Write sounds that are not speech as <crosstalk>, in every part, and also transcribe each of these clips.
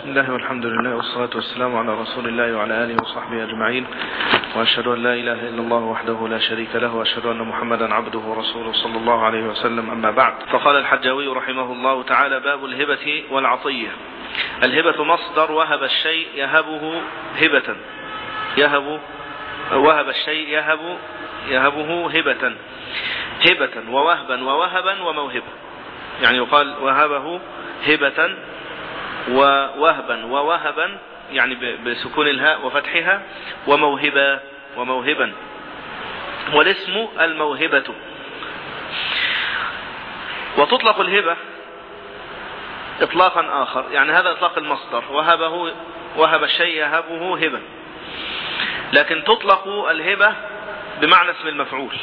بسم الله والحمد لله والصلاة والسلام على رسول الله وعلى آله وصحبه أجمعين. وأشهد أن لا إله إلا الله وحده لا شريك له وأشهد أن محمدا عبده ورسوله صلى الله عليه وسلم أما بعد. فقال الحجاوي رحمه الله تعالى باب الهبة والعطية. الهبة مصدر وهب الشيء يهبه هبة. يهب وهب الشيء يهب يهبه هبة. هبة ووهبا ووهبا وموهبة. يعني يقال وهبه هبة ووهبا ووهبا يعني بسكون الهاء وفتحها وموهبا وموهبا. والاسم الموهبة. وتطلق الهبة اطلاقا آخر يعني هذا إطلاق المصدر. وهبه وهب الشيء يهبه هبا. لكن تطلق الهبة بمعنى اسم المفعول.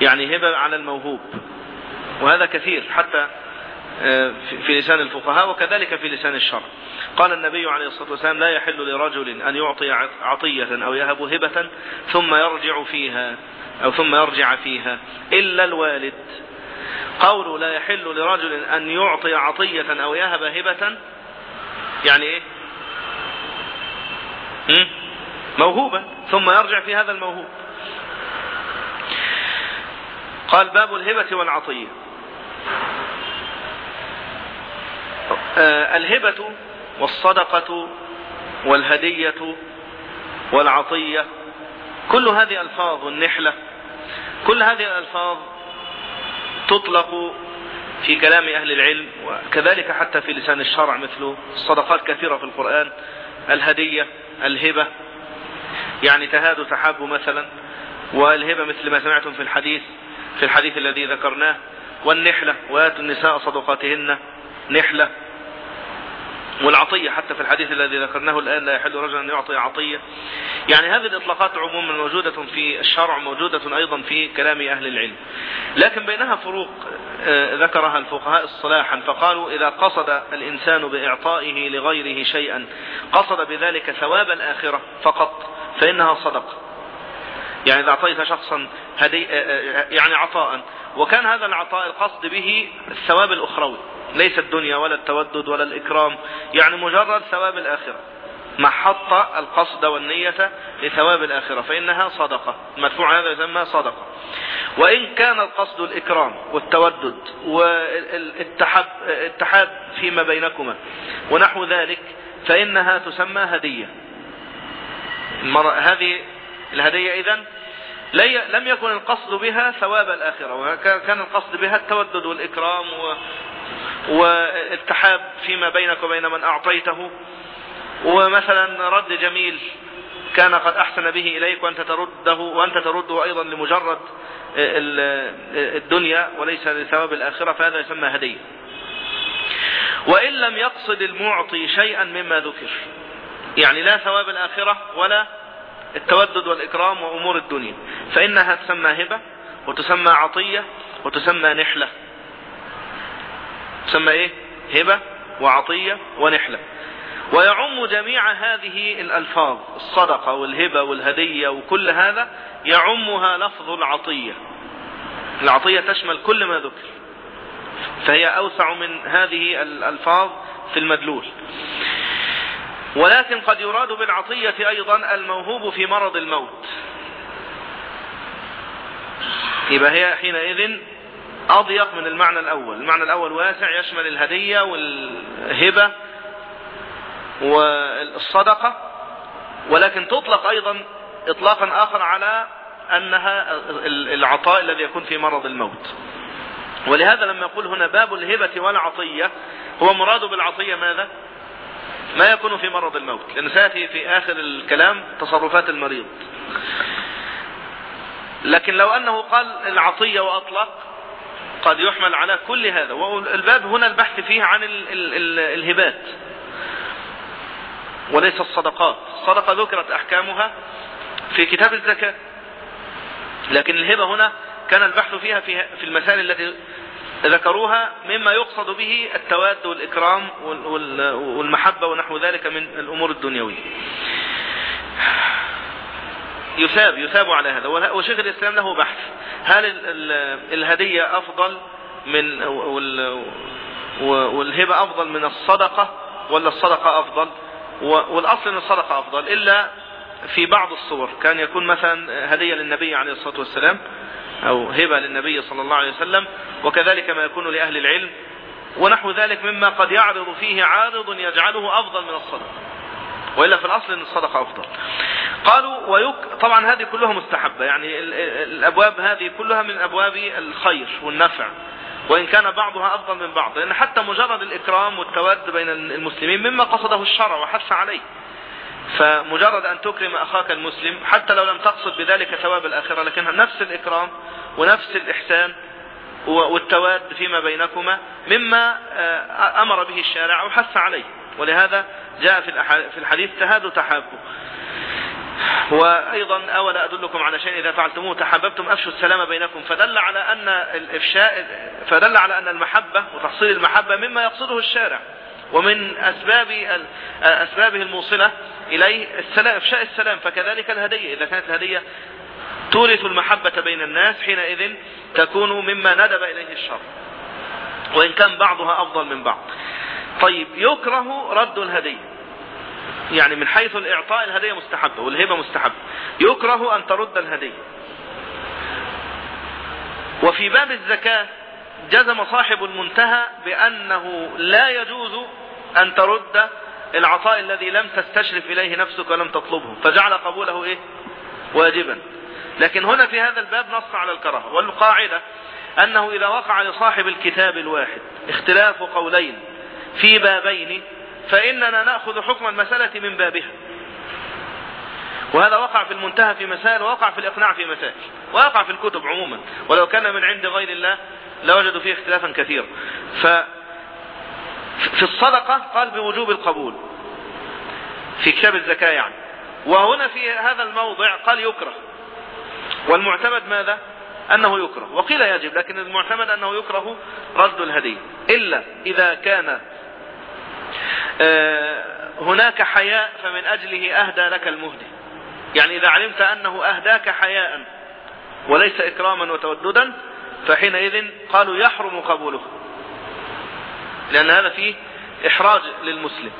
يعني هبة على الموهوب. وهذا كثير حتى في لسان الفقهاء وكذلك في لسان الشرع. قال النبي عليه الصلاة والسلام لا يحل لرجل أن يعطي عطية أو يهب هبة ثم يرجع فيها أو ثم يرجع فيها إلا الوالد. قوله لا يحل لرجل أن يعطي عطية أو يهب هبة يعني إيه؟ موهوبا ثم يرجع في هذا الموهوب. قال باب الهبة والعطية. الهبة والصدقة والهدية والعطية كل هذه ألفاظ النحلة كل هذه الألفاظ تطلق في كلام أهل العلم وكذلك حتى في لسان الشرع مثل الصدقات كثيرة في القرآن الهدية الهبة يعني تهاد تحاب مثلا والهبة مثل ما سمعتم في الحديث في الحديث الذي ذكرناه والنحلة وآتوا النساء صدقاتهن نحلة والعطية حتى في الحديث الذي ذكرناه الآن لا يحل رجل أن يعطي عطية. يعني هذه الإطلاقات عموما موجودة في الشرع موجودة أيضا في كلام أهل العلم. لكن بينها فروق ذكرها الفقهاء الصلاحا فقالوا إذا قصد الإنسان بإعطائه لغيره شيئا قصد بذلك ثواب الآخرة فقط فإنها صدقة. يعني إذا أعطيت شخصا هدي يعني عطاء وكان هذا العطاء القصد به الثواب الأخروي. ليس الدنيا ولا التودد ولا الإكرام. يعني مجرد ثواب الآخرة. ما حط القصد والنية لثواب الآخرة. فإنها صدقة. المدفوع هذا يسمى صدقة. وإن كان القصد الإكرام والتودد والاتحاد فيما بينكما ونحو ذلك فإنها تسمى هدية. هذه الهدية إذن لم يكن القصد بها ثواب الآخرة وكان القصد بها التودد والإكرام. والتحاب فيما بينك وبين من أعطيته ومثلا رد جميل كان قد أحسن به إليك وأنت ترده وأنت ترده أيضا لمجرد الدنيا وليس لثواب الآخرة فهذا يسمى هدية وإن لم يقصد المعطي شيئا مما ذكر يعني لا ثواب الآخرة ولا التودد والإكرام وأمور الدنيا. فإنها تسمى هبة وتسمى عطية وتسمى نحلة. تسمى إيه؟ هبة وعطية ونحلة. ويعم جميع هذه الألفاظ الصدقة والهبة والهدية وكل هذا يعمها لفظ العطية. العطية تشمل كل ما ذكر. فهي أوسع من هذه الألفاظ في المدلول. ولكن قد يراد بالعطية أيضا الموهوب في مرض الموت. يبقى هي حينئذ أضيق من المعنى الأول. المعنى الأول واسع يشمل الهدية والهبة والصدقة ولكن تطلق أيضا إطلاقا آخر على أنها العطاء الذي يكون في مرض الموت. ولهذا لما يقول هنا باب الهبة والعطية هو مراد بالعطية ماذا؟ ما يكون في مرض الموت لأن سيأتي في آخر الكلام تصرفات المريض. لكن لو أنه قال العطية وأطلق قد يحمل على كل هذا. والباب هنا البحث فيه عن ال ال ال الهبات وليس الصدقات. الصدقة ذكرت أحكامها في كتاب الزكاة. لكن الهبة هنا كان البحث فيها في المسائل التي ذكروها مما يقصد به التواد والإكرام والمحبة ونحو ذلك من الأمور الدنيوية. يثاب يثاب على هذا. وشيخ الإسلام له بحث. هل الهدية أفضل من والهبة أفضل من الصدقة ولا الصدقة أفضل؟ والأصل أن الصدقة أفضل. إلا في بعض الصور. كان يكون مثلا هدية للنبي عليه الصلاة والسلام. أو هبة للنبي صلى الله عليه وسلم وكذلك ما يكون لأهل العلم ونحو ذلك مما قد يعرض فيه عارض يجعله أفضل من الصدقة. وإلا في الأصل أن الصدقة أفضل. قالوا ويك طبعا هذه كلها مستحبة يعني الأبواب هذه كلها من أبواب الخير والنفع وإن كان بعضها أفضل من بعض لأن حتى مجرد الإكرام والتواد بين المسلمين مما قصده الشرع وحث عليه. فمجرد أن تكرم أخاك المسلم حتى لو لم تقصد بذلك ثواب الآخرة لكن نفس الإكرام ونفس الإحسان والتواد فيما بينكما مما آه، أمر به الشارع وحث عليه. ولهذا جاء في الحديث تهادوا تحابوا وأيضا أولا أدلكم على شيء إذا فعلتموه تحببتم أفشوا السلام بينكم. فدل على أن الإفشاء فدل على أن المحبة وتحصيل المحبة مما يقصده الشارع. ومن أسباب أسبابه الموصلة إليه السلام إفشاء السلام فكذلك الهدية. إذا كانت الهدية تورث المحبة بين الناس حينئذ تكون مما ندب إليه الشر. وإن كان بعضها أفضل من بعض. طيب يكره رد الهدية. يعني من حيث الإعطاء الهدية مستحبة والهبة مستحبة. يكره أن ترد الهدية. وفي باب الزكاة جزم صاحب المنتهى بأنه لا يجوز أن ترد العطاء الذي لم تستشرف إليه نفسك ولم تطلبه فجعل قبوله إيه؟ واجبا. لكن هنا في هذا الباب نص على الكراهة والقاعدة أنه إذا وقع لصاحب الكتاب الواحد اختلاف قولين في بابين فإننا نأخذ حكم المسألة من بابها. وهذا وقع في المنتهى في مسائل ووقع في الإقناع في مسائل ووقع في الكتب عموما. ولو كان من عند غير الله لوجدوا فيه اختلافا كثيرا. ف في الصدقة قال بوجوب القبول. في كتاب الزكاة يعني. وهنا في هذا الموضع قال يكره. والمعتمد ماذا؟ أنه يكره. وقيل يجب لكن المعتمد أنه يكره رد الهدية إلا إذا كان آه، هناك حياء فمن أجله أهدى لك المهدي. يعني إذا علمت أنه أهداك حياء وليس إكراما وتوددا فحينئذ قالوا يحرم قبوله. لأن هذا فيه إحراج للمسلم.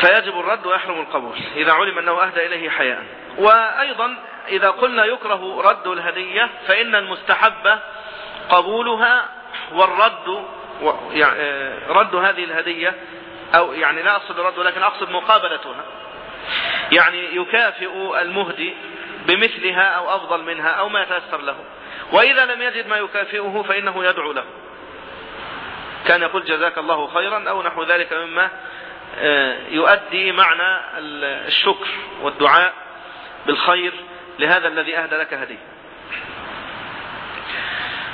فيجب الرد ويحرم القبول إذا علم أنه أهدى إليه حياء. وأيضا إذا قلنا يكره رد الهدية فإن المستحب قبولها والرد يعني آه، رد هذه الهدية أو يعني لا أقصد الرد ولكن أقصد مقابلتها. يعني يكافئ المهدي بمثلها أو أفضل منها أو ما يتأثر له. وإذا لم يجد ما يكافئه فإنه يدعو له. كان يقول جزاك الله خيرا أو نحو ذلك مما آه، يؤدي معنى الشكر والدعاء بالخير لهذا الذي أهدى لك هدية.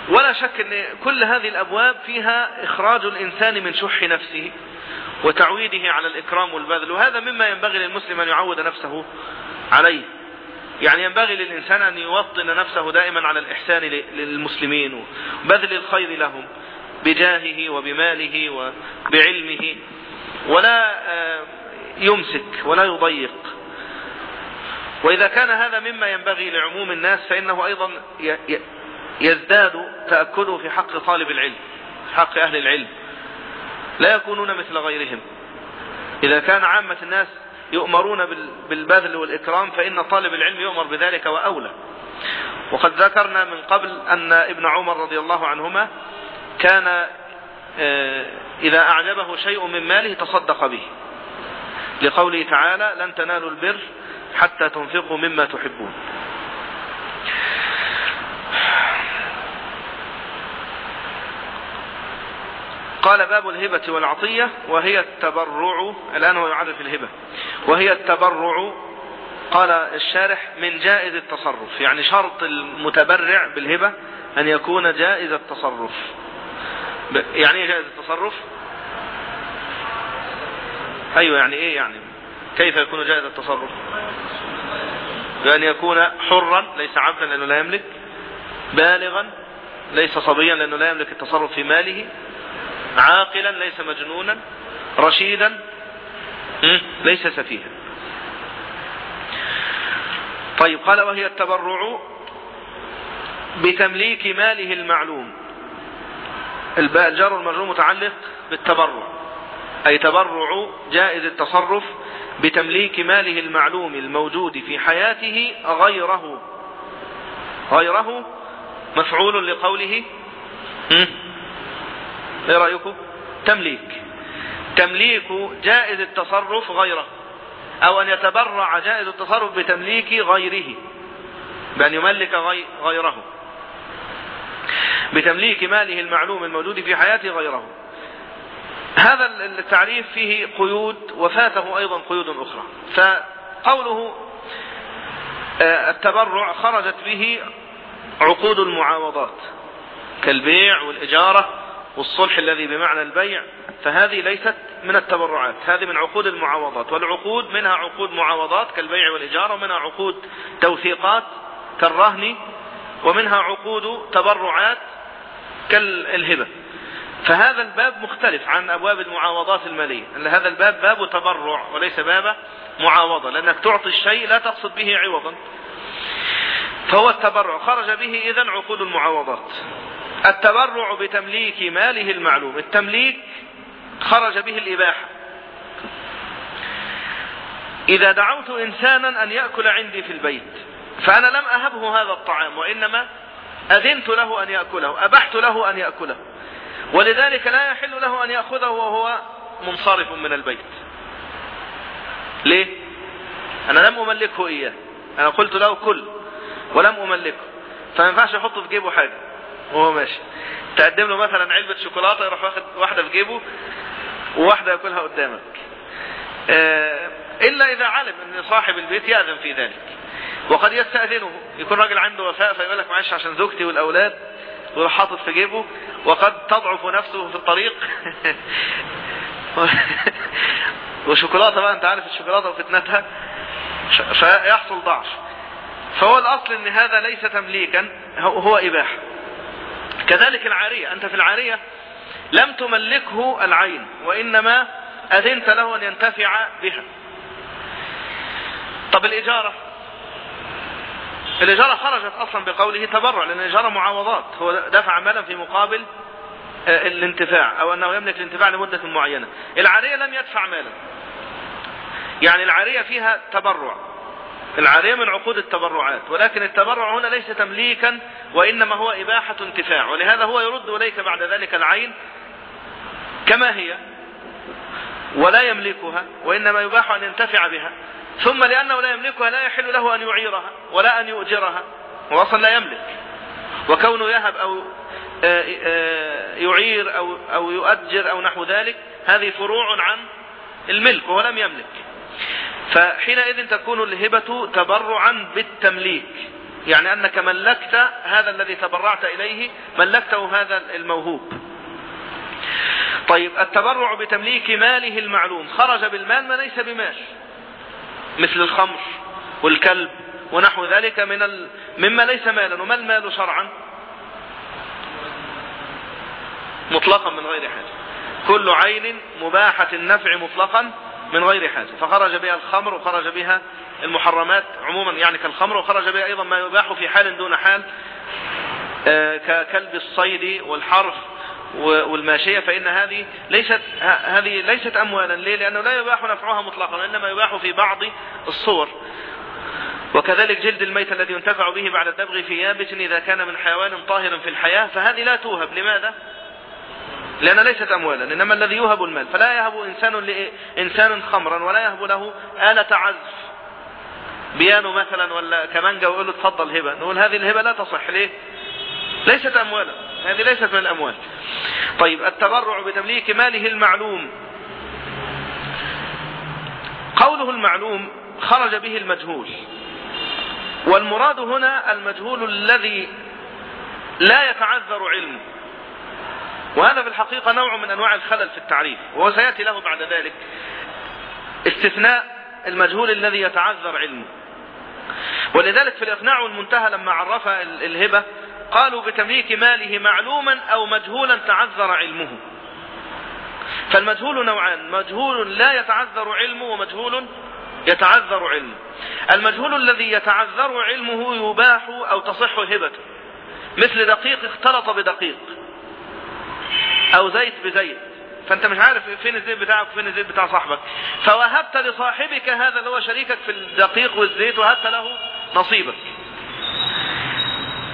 ولا شك أن كل هذه الأبواب فيها إخراج الإنسان من شح نفسه وتعويده على الإكرام والبذل وهذا مما ينبغي للمسلم أن يعود نفسه عليه. يعني ينبغي للإنسان أن يوطن نفسه دائما على الإحسان للمسلمين وبذل الخير لهم بجاهه وبماله وبعلمه ولا آه، يمسك ولا يضيق. وإذا كان هذا مما ينبغي لعموم الناس فإنه أيضا يزداد تأكده في حق طالب العلم حق أهل العلم. لا يكونون مثل غيرهم. إذا كان عامة الناس يؤمرون بالبذل والإكرام فإن طالب العلم يؤمر بذلك وأولى. وقد ذكرنا من قبل أن ابن عمر رضي الله عنهما كان آه، إذا أعجبه شيء من ماله تصدق به. لقوله تعالى لن تنالوا البر حتى تنفقوا مما تحبون. قال باب الهبة والعطية وهي التبرع الآن هو يعرف الهبة وهي التبرع قال الشارح من جائز التصرف يعني شرط المتبرع بالهبة أن يكون جائز التصرف. يعني إيه جائز التصرف؟ أيوة يعني إيه يعني؟ كيف يكون جائز التصرف؟ بأن يكون حرا ليس عبدا لأنه لا يملك بالغا ليس صبيا لأنه لا يملك التصرف في ماله عاقلا ليس مجنونا رشيدا ليس سفيها. طيب قال وهي التبرع بتمليك ماله المعلوم. الجار المجرور متعلق بالتبرع أي تبرع جائز التصرف بتمليك ماله المعلوم الموجود في حياته غيره. غيره مفعول لقوله إيه رأيكم؟ تمليك. تمليك جائز التصرف غيره أو أن يتبرع جائز التصرف بتمليك غيره بأن يملك غيره. بتمليك ماله المعلوم الموجود في حياته غيره. هذا التعريف فيه قيود وفاته أيضا قيود أخرى. فقوله آه، التبرع خرجت به عقود المعاوضات كالبيع والإجارة والصلح الذي بمعنى البيع فهذه ليست من التبرعات هذه من عقود المعاوضات والعقود منها عقود معاوضات كالبيع والإجارة ومنها عقود توثيقات كالرهن ومنها عقود تبرعات كالهبة. فهذا الباب مختلف عن أبواب المعاوضات المالية أن هذا الباب باب تبرع وليس باب معاوضة لأنك تعطي الشيء لا تقصد به عوضا فهو التبرع. خرج به إذن عقود المعاوضات. التبرع بتمليك ماله المعلوم. التمليك خرج به الإباحة. إذا دعوت إنسانا أن يأكل عندي في البيت فأنا لم أهبه هذا الطعام وإنما أذنت له أن يأكله أبحت له أن يأكله. ولذلك لا يحل له أن يأخذه وهو منصرف من البيت. ليه؟ أنا لم أملكه إياه. أنا قلت له كل ولم أملكه. فما ينفعش يحط في جيبه حاجة. وهو ماشي. تقدم له مثلا علبة شوكولاتة يروح واخد واحدة في جيبه وواحدة ياكلها قدامك. آه، إلا إذا علم أن صاحب البيت يأذن في ذلك. وقد يستأذنه. يكون راجل عنده وفاء فيقول لك معلش عشان زوجتي والأولاد ويروح حاطط في جيبه. وقد تضعف نفسه في الطريق. <laughs> وشوكولاتة بقى أنت عارف الشوكولاتة وفتنتها. فيحصل ضعف. فهو الأصل أن هذا ليس تمليكا هو إباحة. كذلك العارية. أنت في العارية لم تملكه العين وإنما أذنت له أن ينتفع بها. طب الإجارة؟ الإجارة خرجت أصلا بقوله تبرع لأن الإجارة معاوضات. هو دفع مالا في مقابل آه، الانتفاع أو أنه يملك الانتفاع لمدة معينة. العارية لم يدفع مالا. يعني العارية فيها تبرع. العارية من عقود التبرعات ولكن التبرع هنا ليس تمليكا وإنما هو إباحة انتفاع ولهذا هو يرد إليك بعد ذلك العين كما هي ولا يملكها وإنما يباح أن ينتفع بها ثم لأنه لا يملكها لا يحل له أن يعيرها ولا أن يؤجرها هو أصلا لا يملك. وكونه يهب أو آه، آه، يعير أو, أو يؤجر أو نحو ذلك هذه فروع عن الملك وهو لم يملك. فحينئذ تكون الهبة تبرعا بالتمليك. يعني أنك ملكت هذا الذي تبرعت إليه ملكته هذا الموهوب. طيب التبرع بتمليك ماله المعلوم. خرج بالمال ما ليس بمال. مثل الخمر والكلب ونحو ذلك من ال... مما ليس مالا. وما المال شرعا؟ مطلقا من غير حاجة. كل عين مباحة النفع مطلقا. من غير حاجة. فخرج بها الخمر وخرج بها المحرمات عموما يعني كالخمر وخرج بها أيضا ما يباح في حال دون حال آه، ككلب الصيد والحرف والماشية. فإن هذه ليست هذه ليست أموالا. ليه؟ لأنه لا يباح نفعها مطلقا وإنما يباح في بعض الصور. وكذلك جلد الميت الذي ينتفع به بعد الدبغ في يابس إذا كان من حيوان طاهر في الحياة. فهذه لا توهب. لماذا؟ لأن ليست أموالا إنما الذي يوهب المال. فلا يهب إنسان لإنسان خمرا ولا يهب له آلة عزف. بيانو مثلا ولا كمانجا ويقول له تفضل هبة. نقول هذه الهبة لا تصح ليه؟ ليست أموالا. هذه ليست من الأموال. طيب التبرع بتمليك ماله المعلوم. قوله المعلوم خرج به المجهول. والمراد هنا المجهول الذي لا يتعذر علمه وهذا في الحقيقة نوع من أنواع الخلل في التعريف وهو سيأتي له بعد ذلك استثناء المجهول الذي يتعذر علمه. ولذلك في الإقناع والمنتهى لما عرف الهبة قالوا بتمليك ماله معلوما أو مجهولا تعذر علمه. فالمجهول نوعان مجهول لا يتعذر علمه ومجهول يتعذر علمه. المجهول الذي يتعذر علمه يباح أو تصح هبته. مثل دقيق اختلط بدقيق. أو زيت بزيت. فأنت مش عارف فين الزيت بتاعك وفين الزيت بتاع صاحبك. فوهبت لصاحبك هذا اللي هو شريكك في الدقيق والزيت وهبت له نصيبك.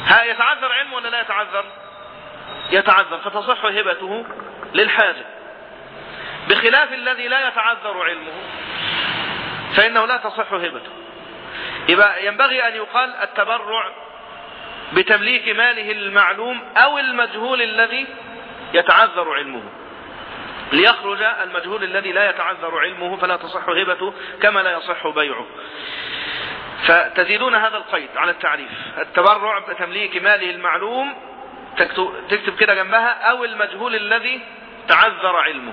ها يتعذر علمه ولا لا يتعذر؟ يتعذر. فتصح هبته للحاجة. بخلاف الذي لا يتعذر علمه. فإنه لا تصح هبته. يبقى ينبغي أن يقال التبرع بتمليك ماله المعلوم أو المجهول الذي يتعذر علمه. ليخرج المجهول الذي لا يتعذر علمه فلا تصح هبته كما لا يصح بيعه. فتزيدون هذا القيد على التعريف. التبرع بتمليك ماله المعلوم تكتب كده جنبها أو المجهول الذي تعذر علمه.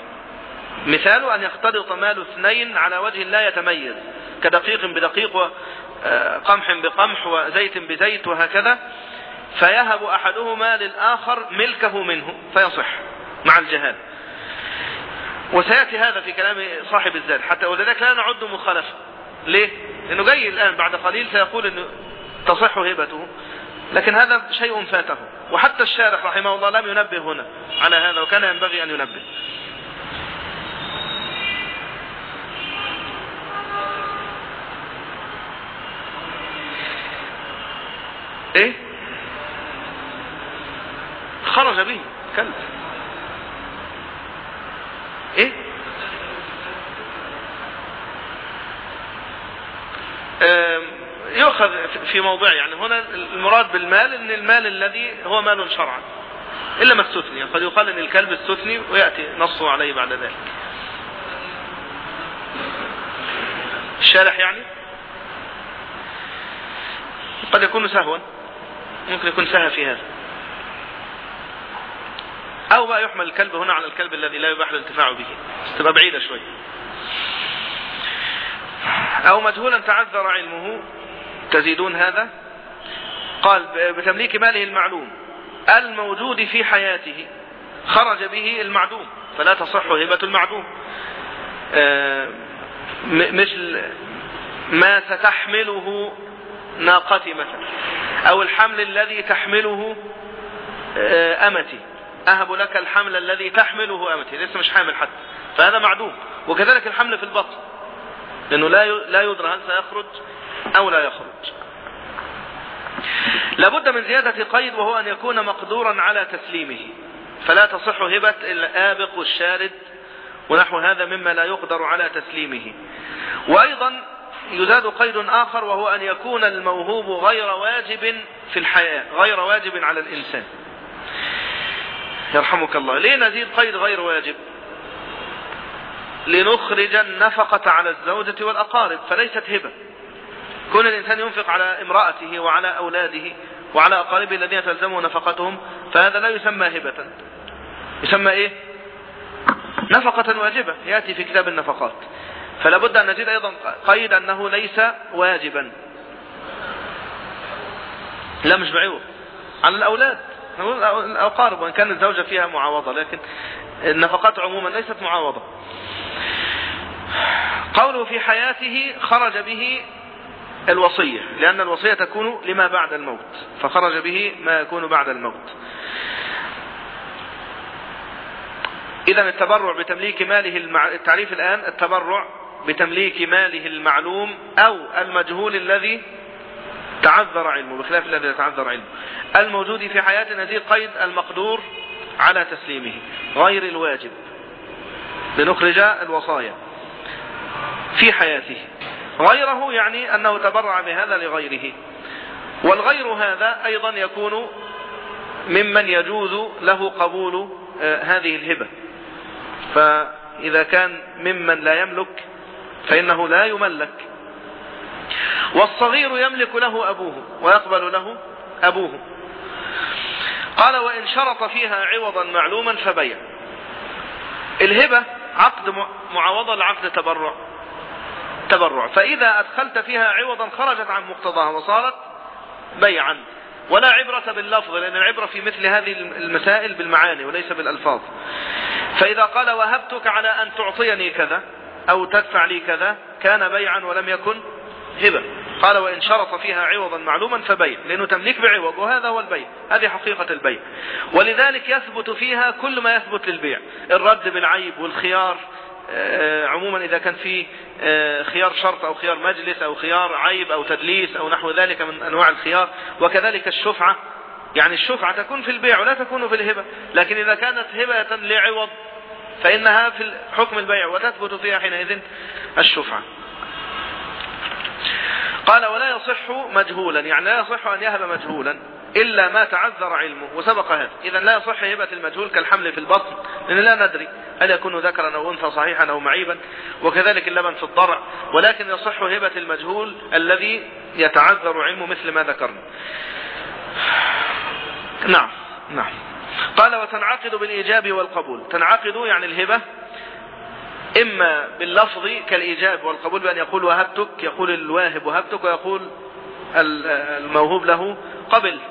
مثال أن يختلط مال اثنين على وجه لا يتميز. كدقيق بدقيق وقمح بقمح وزيت بزيت وهكذا. فيهب أحدهما للآخر ملكه منه فيصح مع الجهال وسيأتي هذا في كلام صاحب الزاد. حتى ولذلك لا نعد مخالفة ليه؟ لأنه جاي الآن بعد قليل سيقول أنه تصح هبته لكن هذا شيء فاته. وحتى الشارح رحمه الله لم ينبه هنا على هذا وكان ينبغي أن ينبه. إيه؟ خرج به كلب. إيه؟ يؤخذ في موضع يعني هنا المراد بالمال إن المال الذي هو مال شرعا. إلا ما استثني. قد يقال إن الكلب استثني ويأتي نصه عليه بعد ذلك. الشارح يعني؟ قد يكون سهوا. ممكن يكون سهى في هذا. أو بقى يحمل الكلب هنا على الكلب الذي لا يباح الانتفاع به. تبقى بعيدة شوي. أو مجهولا تعذر علمه. تزيدون هذا؟ قال بتمليك ماله المعلوم. الموجود في حياته خرج به المعدوم. فلا تصح هبة المعدوم. مثل ما ستحمله ناقتي مثلا أو الحمل الذي تحمله أمتي. أهب لك الحمل الذي تحمله امتي لسه مش حامل حتى. فهذا معدوم. وكذلك الحمل في البطن. لأنه لا لا يدرى هل سيخرج أو لا يخرج. لابد من زيادة قيد وهو أن يكون مقدورا على تسليمه. فلا تصح هبة الآبق والشارد ونحو هذا مما لا يقدر على تسليمه. وأيضا يزاد قيد آخر وهو أن يكون الموهوب غير واجب في الحياة غير واجب على الإنسان. يرحمك الله. ليه نزيد قيد غير واجب. لنخرج النفقة على الزوجة والأقارب فليست هبة. كون الإنسان ينفق على امرأته وعلى أولاده وعلى أقاربه الذين تلزمه نفقتهم فهذا لا يسمى هبة. يسمى إيه؟ نفقة واجبة. يأتي في كتاب النفقات. فلا بد أن نزيد أيضا قيد أنه ليس واجبا. لا مش بعوض على الأولاد. الأقارب وإن كان الزوجة فيها معاوضة لكن النفقات عموما ليست معاوضة. قوله في حياته خرج به الوصية لأن الوصية تكون لما بعد الموت فخرج به ما يكون بعد الموت. إذا التبرع بتمليك ماله المع... التعريف الآن التبرع بتمليك ماله المعلوم أو المجهول الذي تعذر علمه بخلاف الذي يتعذر علمه. الموجود في حياة نزيد قيد المقدور على تسليمه غير الواجب. لنخرج الوصايا في حياته. غيره يعني أنه تبرع بهذا لغيره. والغير هذا أيضا يكون ممن يجوز له قبول هذه الهبة. فإذا كان ممن لا يملك فإنه لا يملك. والصغير يملك له أبوه ويقبل له أبوه. قال وإن شرط فيها عوضا معلوما فبيع. الهبة عقد معاوضة لعقد تبرع. تبرع. فإذا أدخلت فيها عوضا خرجت عن مقتضاها وصارت بيعا. ولا عبرة باللفظ لأن العبرة في مثل هذه المسائل بالمعاني وليس بالألفاظ. فإذا قال وهبتك على أن تعطيني كذا أو تدفع لي كذا كان بيعا ولم يكن هبة. قال وإن شرط فيها عوضا معلوما فبيع لأنه تمليك بعوض وهذا هو البيع هذه حقيقة البيع ولذلك يثبت فيها كل ما يثبت للبيع. الرد بالعيب والخيار آه، عموما إذا كان في آه، خيار شرط أو خيار مجلس أو خيار عيب أو تدليس أو نحو ذلك من أنواع الخيار وكذلك الشفعة. يعني الشفعة تكون في البيع ولا تكون في الهبة. لكن إذا كانت هبة لعوض فإنها في حكم البيع وتثبت فيها حينئذ الشفعة. قال ولا يصح مجهولا يعني لا يصح أن يهب مجهولا إلا ما تعذر علمه وسبق هذا. إذا لا يصح هبة المجهول كالحمل في البطن لأن لا ندري هل يكون ذكرا أو أنثى صحيحا أو معيبا وكذلك اللبن في الضرع ولكن يصح هبة المجهول الذي يتعذر علمه مثل ما ذكرنا. نعم نعم. قال وتنعقد بالإيجاب والقبول. تنعقد يعني الهبة إما باللفظ كالإيجاب والقبول بأن يقول وهبتك يقول الواهب وهبتك ويقول الموهوب له قبلت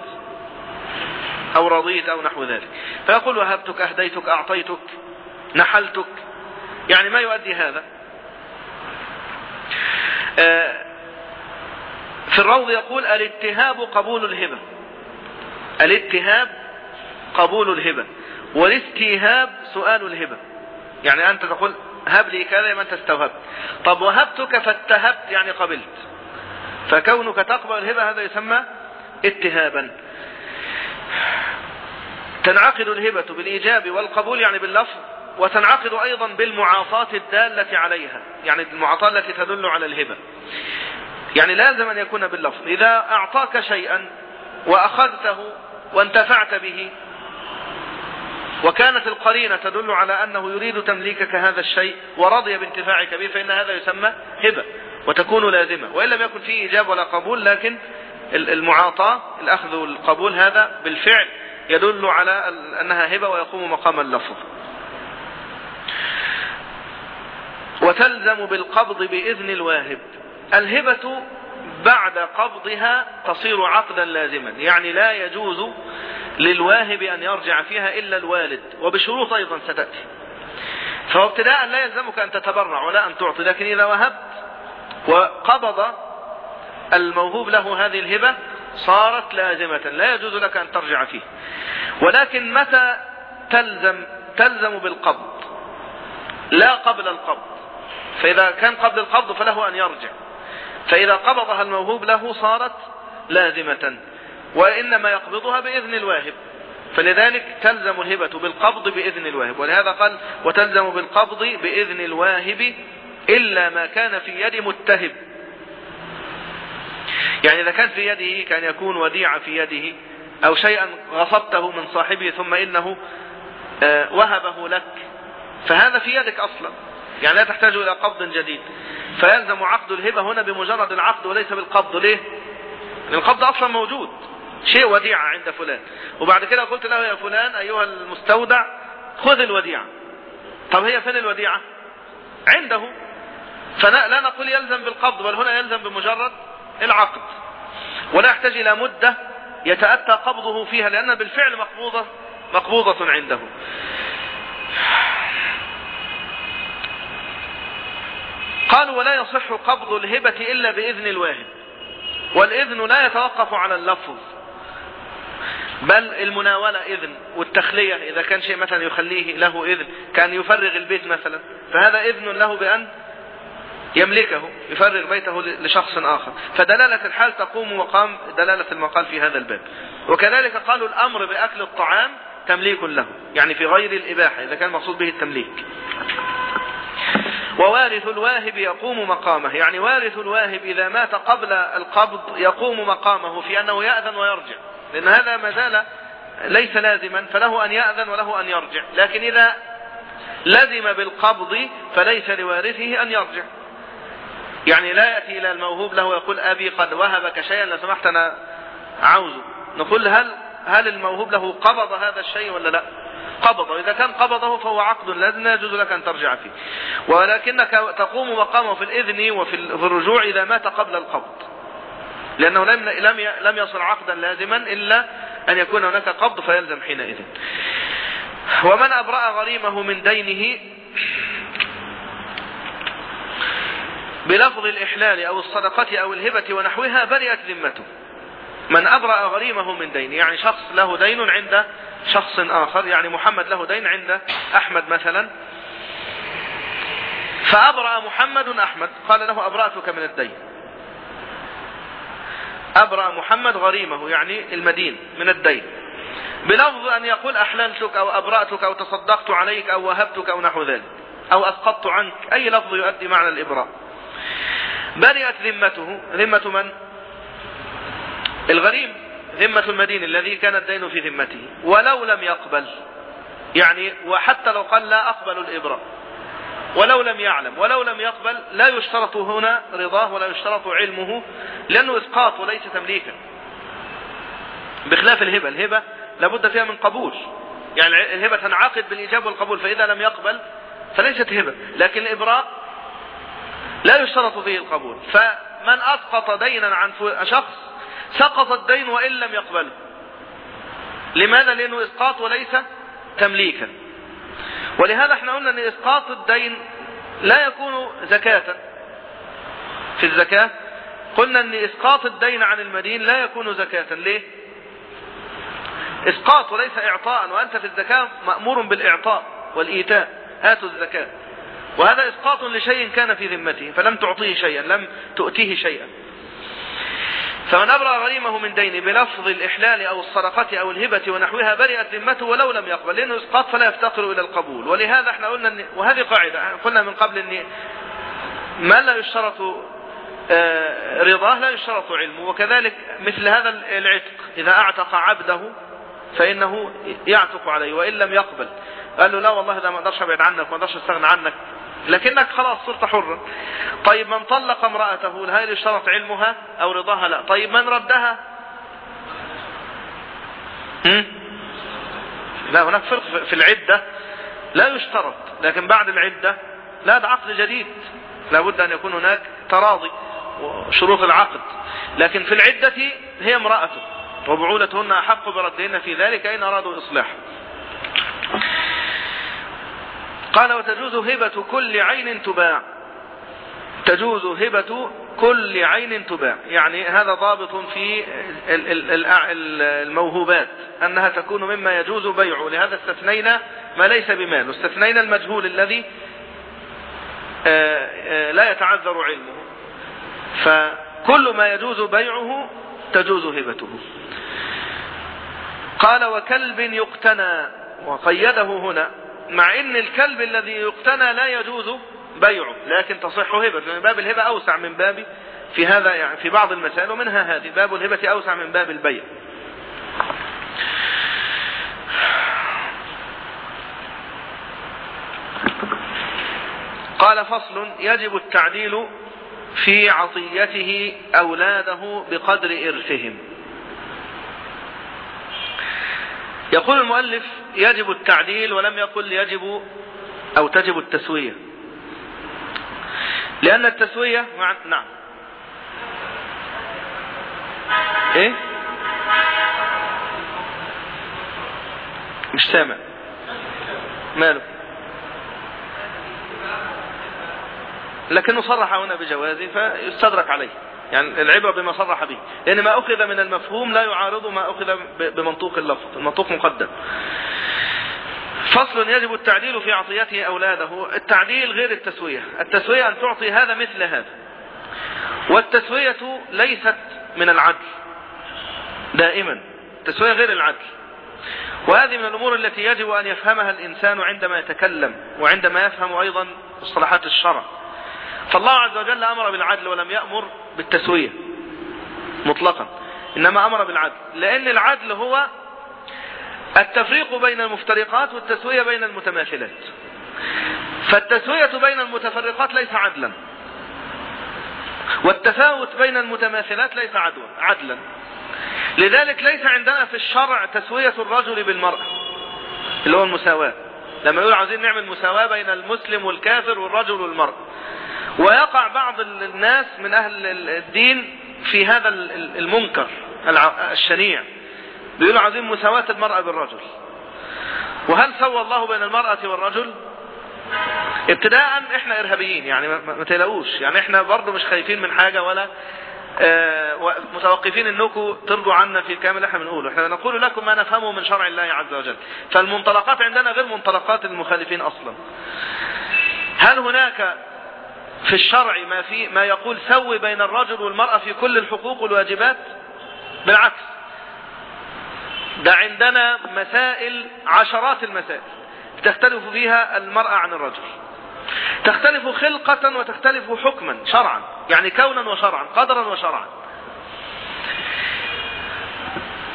أو رضيت أو نحو ذلك. فيقول وهبتك أهديتك أعطيتك نحلتك. يعني ما يؤدي هذا. آه، في الروض يقول الاتهاب قبول الهبة. الاتهاب قبول الهبة. والاستيهاب سؤال الهبة. يعني أنت تقول هب لي كذا ما أنت استوهبت. طب وهبتك فاتهبت يعني قبلت. فكونك تقبل الهبة هذا يسمى اتهابا. تنعقد الهبة بالإيجاب والقبول يعني باللفظ وتنعقد أيضا بالمعاطاة الدالة عليها يعني المعاطاة التي تدل على الهبة. يعني لازم أن يكون باللفظ. إذا أعطاك شيئا وأخذته وانتفعت به وكانت القرينة تدل على أنه يريد تمليكك هذا الشيء ورضي بانتفاعك به فإن هذا يسمى هبة وتكون لازمة وإن لم يكن فيه إيجاب ولا قبول لكن المعاطاة الأخذ والقبول هذا بالفعل يدل على أنها هبة ويقوم مقام اللفظ. وتلزم بالقبض بإذن الواهب. الهبة بعد قبضها تصير عقدا لازما. يعني لا يجوز للواهب أن يرجع فيها إلا الوالد وبشروط أيضا ستأتي. فهو ابتداء لا يلزمك أن تتبرع ولا أن تعطي لكن إذا وهبت وقبض الموهوب له هذه الهبة صارت لازمة لا يجوز لك أن ترجع فيه. ولكن متى تلزم تلزم بالقبض؟ لا قبل القبض. فإذا كان قبل القبض فله أن يرجع. فإذا قبضها الموهوب له صارت لازمة وإنما يقبضها بإذن الواهب. فلذلك تلزم الهبة بالقبض بإذن الواهب. ولهذا قال وتلزم بالقبض بإذن الواهب إلا ما كان في يد متهب يعني إذا كان في يده كان يكون وديعة في يده أو شيئا غصبته من صاحبه ثم إنه آه، وهبه لك. فهذا في يدك أصلا. يعني لا تحتاج إلى قبض جديد. فيلزم عقد الهبة هنا بمجرد العقد وليس بالقبض. ليه؟ لأن القبض أصلا موجود. شيء وديعة عند فلان. وبعد كده قلت له يا فلان أيها المستودع خذ الوديعة. طب هي فين الوديعة؟ عنده. فلا نقول يلزم بالقبض بل هنا يلزم بمجرد العقد. ولا يحتاج إلى مدة يتأتى قبضه فيها لأن بالفعل مقبوضة مقبوضة عنده. قالوا ولا يصح قبض الهبة إلا بإذن الواهب. والإذن لا يتوقف على اللفظ. بل المناولة إذن والتخلية إذا كان شيء مثلا يخليه له إذن كان يفرغ البيت مثلا فهذا إذن له بأن يملكه يفرغ بيته لشخص آخر. فدلالة الحال تقوم مقام دلالة المقال في هذا الباب. وكذلك قالوا الأمر بأكل الطعام تمليك له يعني في غير الإباحة إذا كان مقصود به التمليك. ووارث الواهب يقوم مقامه. يعني وارث الواهب إذا مات قبل القبض يقوم مقامه في أنه يأذن ويرجع. لأن هذا ما زال ليس لازما فله أن يأذن وله أن يرجع. لكن إذا لزم بالقبض فليس لوارثه أن يرجع. يعني لا يأتي إلى الموهوب له ويقول أبي قد وهبك شيئا لو سمحت أنا عاوزه نقول هل هل الموهوب له قبض هذا الشيء ولا لا؟ قبضه. إذا كان قبضه فهو عقد لازم لا يجوز لك أن ترجع فيه. ولكنك تقوم مقامه في الإذن وفي الرجوع إذا مات قبل القبض. لأنه لم لم لم يصل عقدا لازما إلا أن يكون هناك قبض فيلزم حينئذ. ومن أبرأ غريمه من دينه بلفظ الإحلال أو الصدقة أو الهبة ونحوها برئت ذمته. من أبرأ غريمه من دين يعني شخص له دين عند شخص آخر يعني محمد له دين عند أحمد مثلا. فأبرأ محمد أحمد. قال له أبرأتك من الدين. أبرأ محمد غريمه يعني المدين من الدين. بلفظ أن يقول أحللتك أو أبرأتك أو تصدقت عليك أو وهبتك أو نحو ذلك أو أسقطت عنك أي لفظ يؤدي معنى الإبراء. برئت ذمته ذمة من؟ الغريم. ذمة المدين الذي كان الدين في ذمته ولو لم يقبل. يعني وحتى لو قال لا أقبل الإبراء ولو لم يعلم ولو لم يقبل لا يشترط هنا رضاه ولا يشترط علمه لأنه إسقاط وليس تمليكا. بخلاف الهبة الهبة لابد فيها من قبول. يعني الهبة تنعقد بالإجابة والقبول فإذا لم يقبل فليست هبة. لكن الإبراء لا يشترط فيه القبول. فمن أسقط دينا عن شخص سقط الدين وإن لم يقبله. لماذا؟ لأنه إسقاط وليس تمليكا. ولهذا إحنا قلنا إن إسقاط الدين لا يكون زكاة. في الزكاة قلنا إن إسقاط الدين عن المدين لا يكون زكاة. ليه؟ إسقاط وليس إعطاء. وأنت في الزكاة مأمور بالإعطاء والإيتاء. هاتوا الزكاة. وهذا إسقاط لشيء كان في ذمته فلم تعطيه شيئا لم تؤتيه شيئا. فمن أبرأ غريمه من دين بلفظ الإحلال أو الصدقة أو الهبة ونحوها برئت ذمته ولو لم يقبل لأنه إسقاط فلا يفتقر إلى القبول. ولهذا إحنا قلنا إن وهذه قاعدة. قلنا من قبل أن ما لا يشترط آه، رضاه لا يشترط علمه وكذلك مثل هذا العتق إذا أعتق عبده فإنه يعتق عليه وإن لم يقبل. قال له لا والله ده ما أقدرش أبعد عنك ما أقدرش أستغنى عنك. لكنك خلاص صرت حرا طيب من طلق امرأته هل يشترط علمها أو رضاها؟ لا. طيب من ردها؟ لا هناك فرق في العدة. لا يشترط لكن بعد العدة لا ده عقد جديد. لابد أن يكون هناك تراضي وشروط العقد. لكن في العدة هي امرأته. وبعولتهن أحق بردهن في ذلك إن أرادوا إصلاح. قال وتجوز هبة كل عين تباع. تجوز هبة كل عين تباع. يعني هذا ضابط في الموهوبات أنها تكون مما يجوز بيعه لهذا استثنينا ما ليس بمال واستثنينا المجهول الذي آه، آه، لا يتعذر علمه. فكل ما يجوز بيعه تجوز هبته. قال وكلب يقتنى وقيده هنا مع إن الكلب الذي يقتنى لا يجوز بيعه لكن تصح هبة. لأن باب الهبة أوسع من باب في هذا يعني في بعض المسائل ومنها هذه. باب الهبة أوسع من باب البيع. قال فصل يجب التعديل في عطيته أولاده بقدر إرثهم. يقول المؤلف يجب التعديل ولم يقل يجب أو تجب التسوية. لأن التسوية مع... نعم. إيه؟ مش سامع. ماله؟ لكنه صرح هنا بجوازه فيستدرك عليه. يعني العبرة بما صرح به. لأن ما أخذ من المفهوم لا يعارض ما أخذ بمنطوق اللفظ المنطوق مقدم. فصل يجب التعديل في عطيته أولاده. التعديل غير التسوية. التسوية أن تعطي هذا مثل هذا. والتسوية ليست من العدل. دائما. التسوية غير العدل. وهذه من الأمور التي يجب أن يفهمها الإنسان عندما يتكلم وعندما يفهم أيضا مصطلحات الشرع. فالله عز وجل أمر بالعدل ولم يأمر بالتسوية مطلقا. إنما أمر بالعدل لأن العدل هو التفريق بين المفترقات والتسوية بين المتماثلات. فالتسوية بين المتفرقات ليس عدلا. والتفاوت بين المتماثلات ليس عدلا. لذلك ليس عندنا في الشرع تسوية الرجل بالمرأة اللي هو المساواة. لما يقول عايزين نعمل مساواة بين المسلم والكافر والرجل والمرأة. ويقع بعض الناس من أهل الدين في هذا المنكر الشنيع. بيقولوا عايزين مساواة المرأة بالرجل. وهل سوى الله بين المرأة والرجل؟ ابتداء إحنا إرهابيين يعني ما تقلقوش. يعني إحنا برضو مش خايفين من حاجة ولا آه متوقفين إنكم ترضوا عنا في الكامل إحنا بنقوله. إحنا نقول لكم ما نفهمه من شرع الله عز وجل. فالمنطلقات عندنا غير منطلقات المخالفين أصلا. هل هناك في الشرع ما في ما يقول سوي بين الرجل والمرأة في كل الحقوق والواجبات؟ بالعكس. ده عندنا مسائل عشرات المسائل تختلف فيها المرأة عن الرجل. تختلف خلقة وتختلف حكما شرعا يعني كونا وشرعا قدرا وشرعا.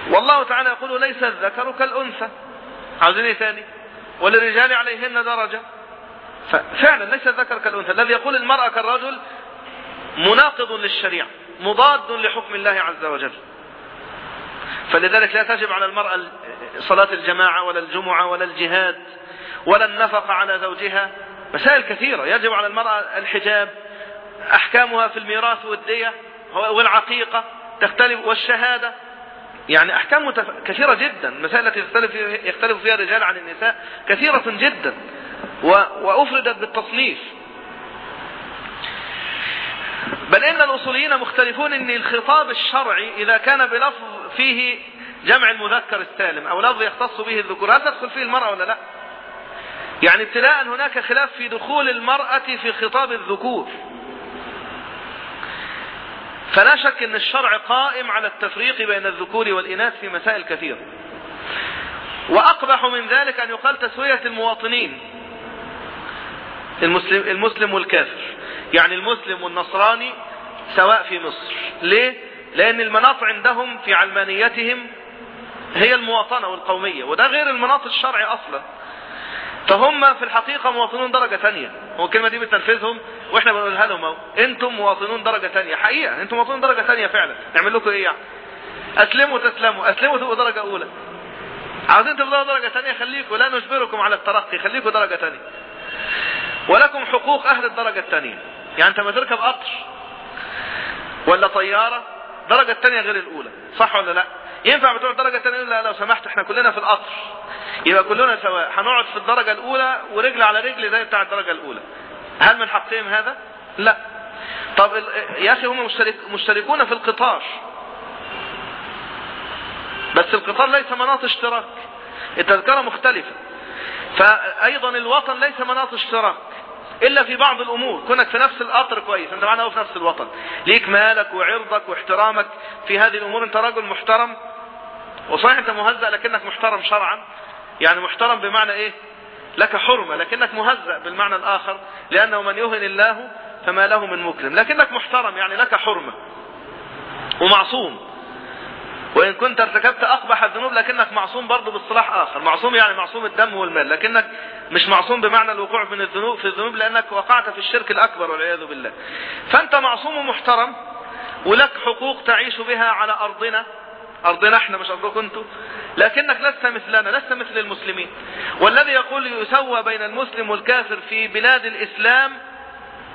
والله تعالى يقول ليس الذكر كالأنثى. عاوزين إيه ثاني؟ وللرجال عليهن درجة. ففعلا ليس الذكر كالأنثى. الذي يقول المرأة كالرجل مناقض للشريعة مضاد لحكم الله عز وجل. فلذلك لا تجب على المرأة صلاة الجماعة ولا الجمعة ولا الجهاد ولا النفقة على زوجها. مسائل كثيرة. يجب على المرأة الحجاب أحكامها في الميراث والدية والعقيقة تختلف والشهادة. يعني أحكام. كثيرة جدا. المسائل التي يختلف, فيها الرجال عن النساء كثيرة جدا. وأفردت بالتصنيف. بل إن الأصوليين مختلفون أن الخطاب الشرعي إذا كان بلفظ فيه جمع المذكر السالم أو لفظ يختص به الذكور هل تدخل فيه المرأة ولا لا؟ يعني ابتداء هناك خلاف في دخول المرأة في خطاب الذكور. فلا شك إن الشرع قائم على التفريق بين الذكور والإناث في مسائل كثيرة. وأقبح من ذلك أن يقال تسوية المواطنين. المسلم, المسلم والكافر. يعني المسلم والنصراني سواء في مصر. ليه؟ لأن المناط عندهم في علمانيتهم هي المواطنة والقومية وده غير المناط الشرعي أصلا. فهم في الحقيقة مواطنون درجة ثانية هو الكلمة دي بتنفذهم وإحنا بنقولها لهم أهو. أنتم مواطنون درجة ثانية حقيقة أنتم مواطنون درجة ثانية فعلا. نعمل لكم إيه يعني؟ أسلموا تسلموا أسلموا تبقوا درجة أولى. عاوزين تبقوا درجة ثانية خليكم لا نجبركم على الترقي خليكم درجة ثانية ولكم حقوق أهل الدرجة الثانية. يعني أنت ما تركب قطر ولا طيارة درجة الثانية غير الأولى صح ولا لا؟ ينفع بتوع الدرجة الثانية لا لو سمحت إحنا كلنا في القطر. يبقى كلنا سواء هنقعد في الدرجة الأولى ورجل على رجل زي بتاع الدرجة الأولى. هل من حقهم هذا؟ لا. طب يا أخي هم مشترك مشتركون في القطار. بس القطار ليس مناط اشتراك. التذكرة مختلفة. فأيضا الوطن ليس مناط اشتراك. إلا في بعض الأمور. كونك في نفس القطر كويس. أنت معنا في نفس الوطن. ليك مالك وعرضك واحترامك في هذه الأمور. أنت رجل محترم. وصحيح أنت مهزأ لكنك محترم شرعا. يعني محترم بمعنى إيه؟ لك حرمة. لكنك مهزأ بالمعنى الآخر. لأنه من يهن الله فما له من مكرم. لكنك محترم يعني لك حرمة. ومعصوم. وإن كنت ارتكبت أقبح الذنوب لكنك معصوم برضه باصطلاح آخر. معصوم يعني معصوم الدم والمال لكنك مش معصوم بمعنى الوقوع من الذنوب في الذنوب لأنك وقعت في الشرك الأكبر والعياذ بالله. فأنت معصوم ومحترم ولك حقوق تعيش بها على أرضنا أرضنا إحنا مش أرضكم أنتم لكنك لست مثلنا لست مثل المسلمين. والذي يقول يسوى بين المسلم والكافر في بلاد الإسلام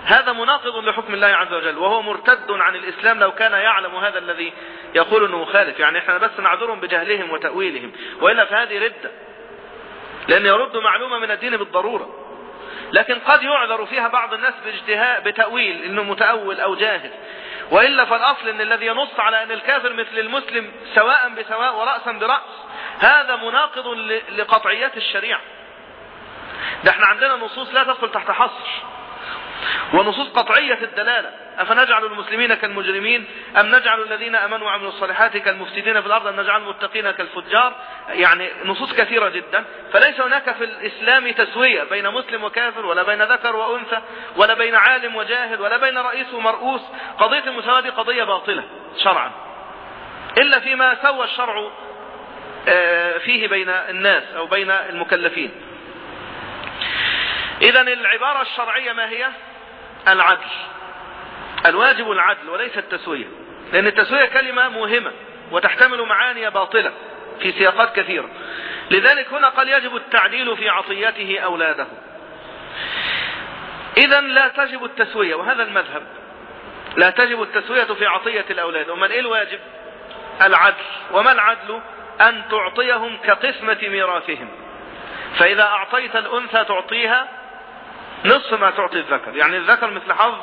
هذا مناقض لحكم الله عز وجل وهو مرتد عن الإسلام لو كان يعلم هذا الذي يقول أنه مخالف يعني إحنا بس نعذرهم بجهلهم وتأويلهم. وإلا فهذه ردة. لأن يرد معلومة من الدين بالضرورة. لكن قد يعذر فيها بعض الناس باجتهاء بتأويل إنه متأول أو جاهل. وإلا فالأصل أن الذي ينص على أن الكافر مثل المسلم سواء بسواء ورأسا برأس هذا مناقض لقطعيات الشريعة. ده إحنا عندنا نصوص لا تدخل تحت حصر. ونصوص قطعية الدلالة. أفنجعل المسلمين كالمجرمين؟ أم نجعل الذين أمنوا وعملوا الصالحات كالمفسدين في الأرض؟ أم نجعل المتقين كالفجار؟ يعني نصوص كثيرة جدا. فليس هناك في الإسلام تسوية بين مسلم وكافر ولا بين ذكر وأنثى ولا بين عالم وجاهل ولا بين رئيس ومرؤوس. قضية المساواة دي قضية باطلة شرعا. إلا فيما سوى الشرع فيه بين الناس أو بين المكلفين. إذا العبارة الشرعية ما هي؟ العدل. الواجب العدل وليس التسوية. لأن التسوية كلمة موهمة وتحتمل معاني باطلة في سياقات كثيرة. لذلك هنا قال يجب التعديل في عطيته أولاده. إذا لا تجب التسوية وهذا المذهب. لا تجب التسوية في عطية الأولاد. ومن إيه الواجب؟ العدل. وما العدل؟ أن تعطيهم كقسمة ميراثهم. فإذا أعطيت الأنثى تعطيها نصف ما تعطي الذكر. يعني الذكر مثل حظ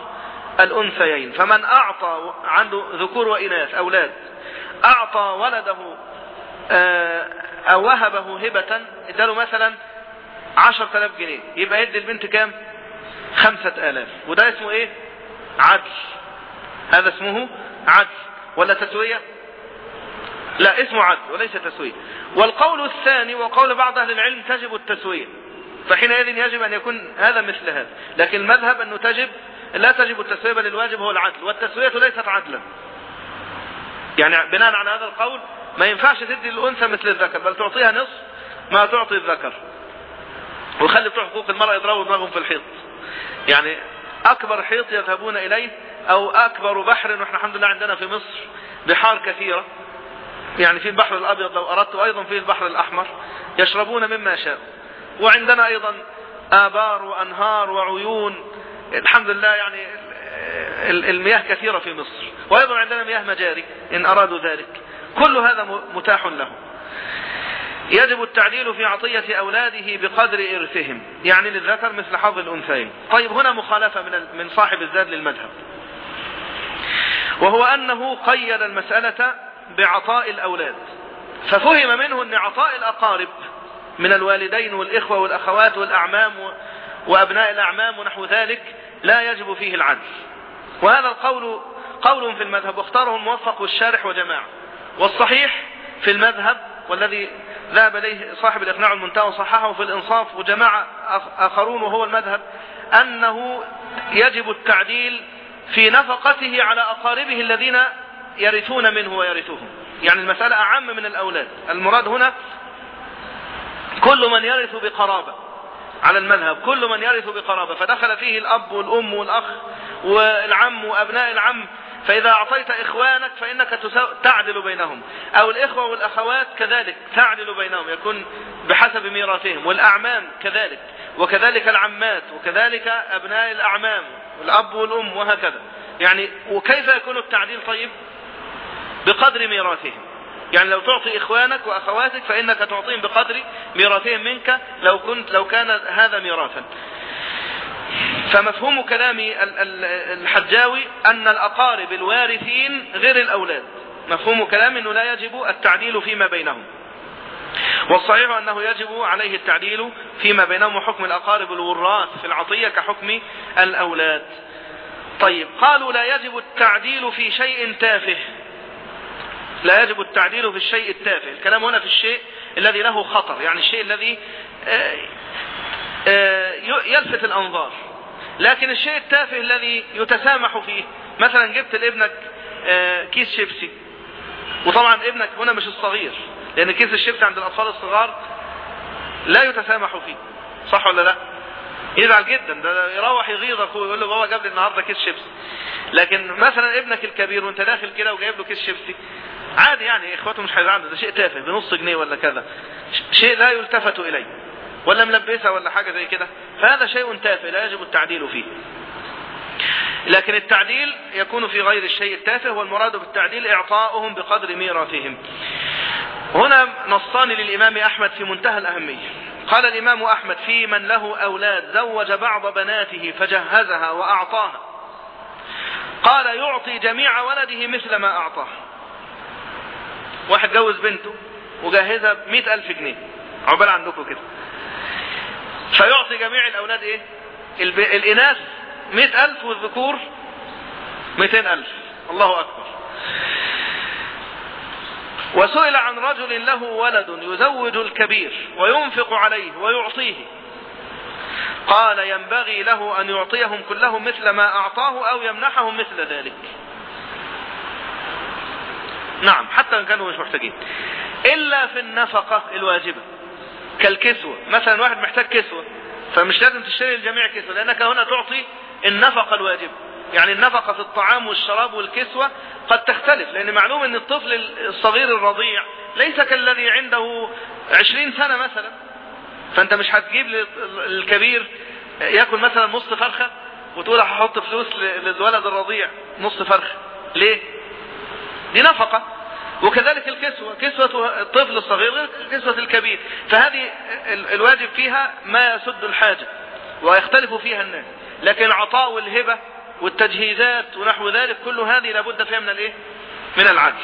الأنثيين. فمن أعطى عنده ذكور وإناث أولاد أعطى ولده آه، أو وهبه هبة اداله مثلا عشر تلاف جنيه يبقى يدي البنت كام؟ خمسة آلاف. وده اسمه إيه؟ عدل. هذا اسمه عدل. ولا تسوية؟ لا اسمه عدل وليس تسوية. والقول الثاني وقول بعض أهل العلم تجب التسوية. فحينئذ يجب أن يكون هذا مثل هذا. لكن المذهب أنه تجب لا تجب التسوية بل الواجب هو العدل. والتسوية ليست عدلا. يعني بناء على هذا القول ما ينفعش تدي الأنثى مثل الذكر بل تعطيها نصف ما تعطي الذكر. وخلي بتوع حقوق المرأة يضربوا دماغهم في الحيط. يعني أكبر حيط يذهبون إليه أو أكبر بحر ونحن الحمد لله عندنا في مصر بحار كثيرة. يعني في البحر الأبيض لو أردت أيضا في البحر الأحمر يشربون مما شاء وعندنا أيضا آبار وأنهار وعيون. الحمد لله يعني المياه كثيرة في مصر. وأيضا عندنا مياه مجاري إن أرادوا ذلك. كل هذا متاح له يجب التعديل في عطية أولاده بقدر إرثهم. يعني للذكر مثل حظ الأنثيين. طيب هنا مخالفة من من صاحب الزاد للمذهب. وهو أنه قيد المسألة بعطاء الأولاد. ففهم منه أن عطاء الأقارب من الوالدين والإخوة والأخوات والأعمام وأبناء الأعمام ونحو ذلك لا يجب فيه العدل. وهذا القول قول في المذهب واختاره الموفق والشارح وجماعة. والصحيح في المذهب والذي ذهب إليه صاحب الإقناع المنتهى وصححه في الإنصاف وجماعة آخرون وهو المذهب أنه يجب التعديل في نفقته على أقاربه الذين يرثون منه ويرثوهم يعني المسألة أعم من الأولاد. المراد هنا كل من يرث بقرابة على المذهب كل من يرث بقرابة فدخل فيه الأب والأم والأخ والعم وأبناء العم فإذا أعطيت إخوانك فإنك تعدل بينهم أو الإخوة والأخوات كذلك تعدل بينهم يكون بحسب ميراثهم والأعمام كذلك وكذلك العمات وكذلك أبناء الأعمام الأب والأم وهكذا. يعني وكيف يكون التعديل طيب؟ بقدر ميراثهم. يعني لو تعطي إخوانك وأخواتك فإنك تعطيهم بقدر ميراثهم منك لو كنت لو كان هذا ميراثا. فمفهوم كلام الحجاوي أن الأقارب الوارثين غير الأولاد. مفهوم كلام أنه لا يجب التعديل فيما بينهم. والصحيح أنه يجب عليه التعديل فيما بينهم وحكم الأقارب الوراث في العطية كحكم الأولاد. طيب قالوا لا يجب التعديل في شيء تافه. لا يجب التعديل في الشيء التافه. الكلام هنا في الشيء الذي له خطر يعني الشيء الذي آه، آه، يلفت الأنظار. لكن الشيء التافه الذي يتسامح فيه مثلا جبت لابنك آه، كيس شيبسي. وطبعا ابنك هنا مش الصغير لأن كيس الشيبسي عند الأطفال الصغار لا يتسامح فيه. صح ولا لا؟ يزعل جدا ده يروح يغيظ أخوه يقول له بابا جاب لي النهارده كيس شيبسي. لكن مثلا ابنك الكبير وانت داخل كده وجايب له كيس شيبسي عادي يعني إخواته مش هيزعلوا ده شيء تافه بنص جنيه ولا كذا. شيء لا يلتفت إليه. ولا ملبسها ولا حاجة زي كده. فهذا شيء تافه لا يجب التعديل فيه. لكن التعديل يكون في غير الشيء التافه والمراد بالتعديل إعطاؤهم بقدر ميراثهم. هنا نصان للإمام أحمد في منتهى الأهمية. قال الإمام أحمد في من له أولاد زوج بعض بناته فجهزها وأعطاها. قال يعطي جميع ولده مثل ما أعطاه. واحد جوز بنته وجهزها بمئة ألف جنيه. عقبال عندكم كده. فيعطي جميع الأولاد إيه؟ الإناث مئة ألف والذكور مئتين ألف. الله أكبر. وسئل عن رجل له ولد يزوج الكبير وينفق عليه ويعطيه. قال ينبغي له أن يعطيهم كلهم مثل ما أعطاه أو يمنحهم مثل ذلك. نعم حتى إن كانوا مش محتاجين. إلا في النفقة الواجبة كالكسوة. مثلا واحد محتاج كسوة فمش لازم تشتري الجميع كسوة لأنك هنا تعطي النفقة الواجبة. يعني النفقة في الطعام والشراب والكسوة قد تختلف لأن معلوم أن الطفل الصغير الرضيع ليس كالذي عنده عشرين سنة مثلا فأنت مش هتجيب للكبير يأكل مثلا نص فرخة وتقول هحط فلوس للولد الرضيع نص فرخة. ليه؟ دي نفقة. وكذلك الكسوة كسوة الطفل الصغير غير كسوة الكبير. فهذه الواجب فيها ما يسد الحاجة ويختلف فيها الناس. لكن العطاء والهبة والتجهيزات ونحو ذلك كل هذه لابد فيها من الإيه؟ من العدل.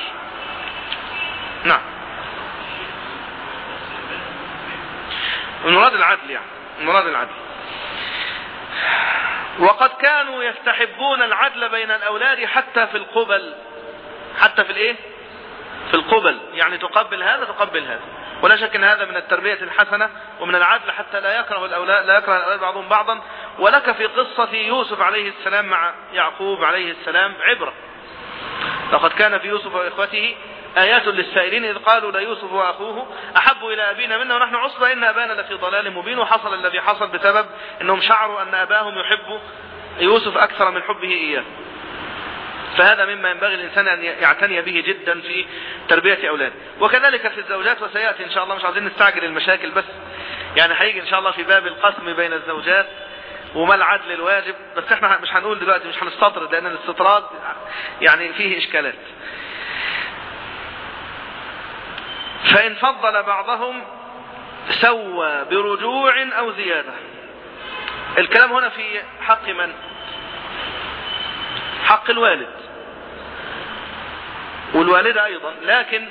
نعم. المراد العدل يعني المراد العدل. وقد كانوا يستحبون العدل بين الأولاد حتى في القبل حتى في الإيه؟ في القبل. يعني تقبل هذا تقبل هذا. ولا شك إن هذا من التربية الحسنة ومن العدل حتى لا يكره الأولاد لا يكره الأولاد بعضهم بعضا. ولك في قصة يوسف عليه السلام مع يعقوب عليه السلام عبرة. لقد كان في يوسف وإخوته آيات للسائلين إذ قالوا ليوسف وأخوه أحب إلى أبينا منا ونحن عصبة إن أبانا لفي ضلال مبين وحصل الذي حصل بسبب أنهم شعروا أن أباهم يحب يوسف أكثر من حبه إياه. فهذا مما ينبغي الإنسان أن يعتني به جدا في تربية أولاده. وكذلك في الزوجات وسيأتي إن شاء الله مش عايزين نستعجل المشاكل بس يعني هيجي إن شاء الله في باب القسم بين الزوجات. وما العدل الواجب. بس إحنا مش هنقول دلوقتي مش هنستطرد لأن الاستطراد يعني فيه إشكالات. فإن فضل بعضهم سوى برجوع أو زيادة. الكلام هنا في حق من؟ حق الوالد. والوالدة أيضا. لكن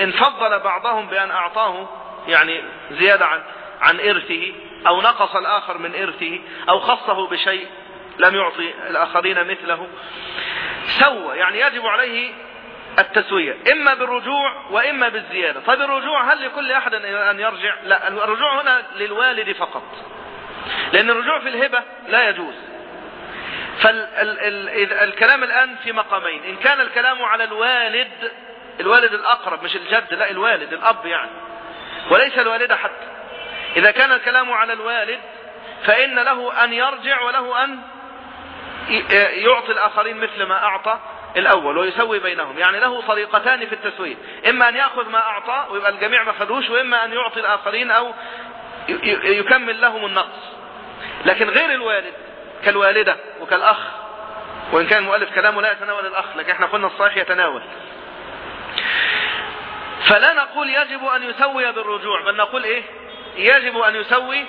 إن فضل بعضهم بأن أعطاه يعني زيادة عن عن إرثه أو نقص الآخر من إرثه أو خصه بشيء لم يعطي الآخرين مثله. سوى يعني يجب عليه التسوية إما بالرجوع وإما بالزيادة. طيب الرجوع هل لكل أحد أن يرجع؟ لا الرجوع هنا للوالد فقط. لأن الرجوع في الهبة لا يجوز. فالكلام الآن في مقامين. إن كان الكلام على الوالد الوالد الأقرب مش الجد لا الوالد الأب يعني. وليس الوالدة حتى. إذا كان الكلام على الوالد فإن له أن يرجع وله أن يعطي الآخرين مثل ما أعطى الأول ويسوي بينهم. يعني له طريقتان في التسوية إما أن يأخذ ما أعطى ويبقى الجميع ما خدوش وإما أن يعطي الآخرين أو يكمل لهم النقص. لكن غير الوالد كالوالدة وكالأخ وإن كان المؤلف كلامه لا يتناول الأخ لكن إحنا قلنا الصحيح يتناول. فلا نقول يجب أن يسوي بالرجوع بل نقول إيه؟ يجب أن يسوي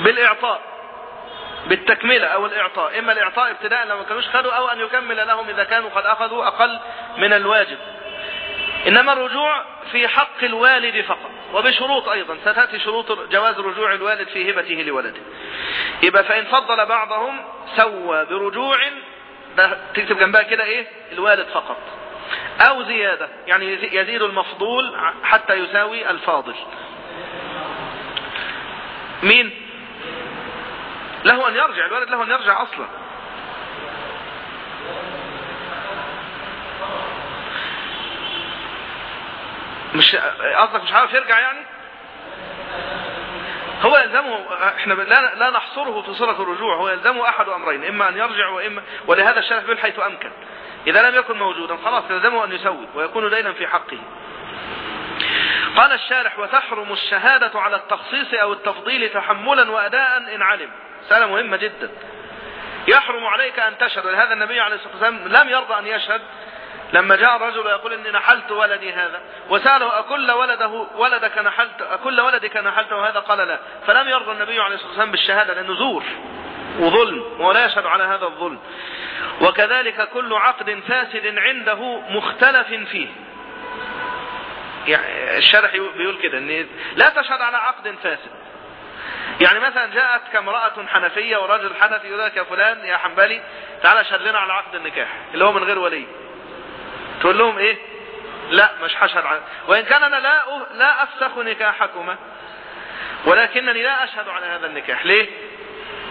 بالإعطاء بالتكملة أو الإعطاء. إما الإعطاء ابتداء لو ما كانوش خدوا أو أن يكمل لهم إذا كانوا قد أخذوا أقل من الواجب. إنما الرجوع في حق الوالد فقط وبشروط أيضا. ستأتي شروط جواز رجوع الوالد في هبته لولده. يبقى فإن فضل بعضهم سوى برجوع ده تكتب جنبها كده إيه؟ الوالد فقط. أو زيادة يعني يزيد المفضول حتى يساوي الفاضل. مين؟ له أن يرجع الولد له أن يرجع أصلا. مش قصدك مش عارف يرجع يعني؟ هو يلزمه إحنا لا, لا نحصره في صلة الرجوع هو يلزمه أحد أمرين إما أن يرجع وإما ولهذا الشرف بيقول حيث أمكن. إذا لم يكن موجودا خلاص يلزمه أن يسوي ويكون دينا في حقه. قال الشارح وتحرم الشهادة على التخصيص أو التفضيل تحملا واداء إن علم. مسألة مهمة جدا. يحرم عليك أن تشهد. لهذا النبي عليه الصلاة والسلام لم يرضى أن يشهد. لما جاء الرجل يقول إني نحلت ولدي هذا. وسأله أكل ولده ولدك نحلت؟ أكل ولدك نحلته هذا؟ قال لا. فلم يرضى النبي عليه الصلاة والسلام بالشهادة لأنه زور وظلم ولا يشهد على هذا الظلم. وكذلك كل عقد فاسد عنده مختلف فيه. يعني الشرح بيقول كده إن لا تشهد على عقد فاسد. يعني مثلا جاءت كامرأة حنفية ورجل حنفي يقول لك يا فلان يا حنبلي تعالى اشهد لنا على عقد النكاح اللي هو من غير ولي. تقول لهم إيه؟ لا مش حشر عن وإن كان أنا لا لا أفسخ نكاحكما ولكنني لا أشهد على هذا النكاح. ليه؟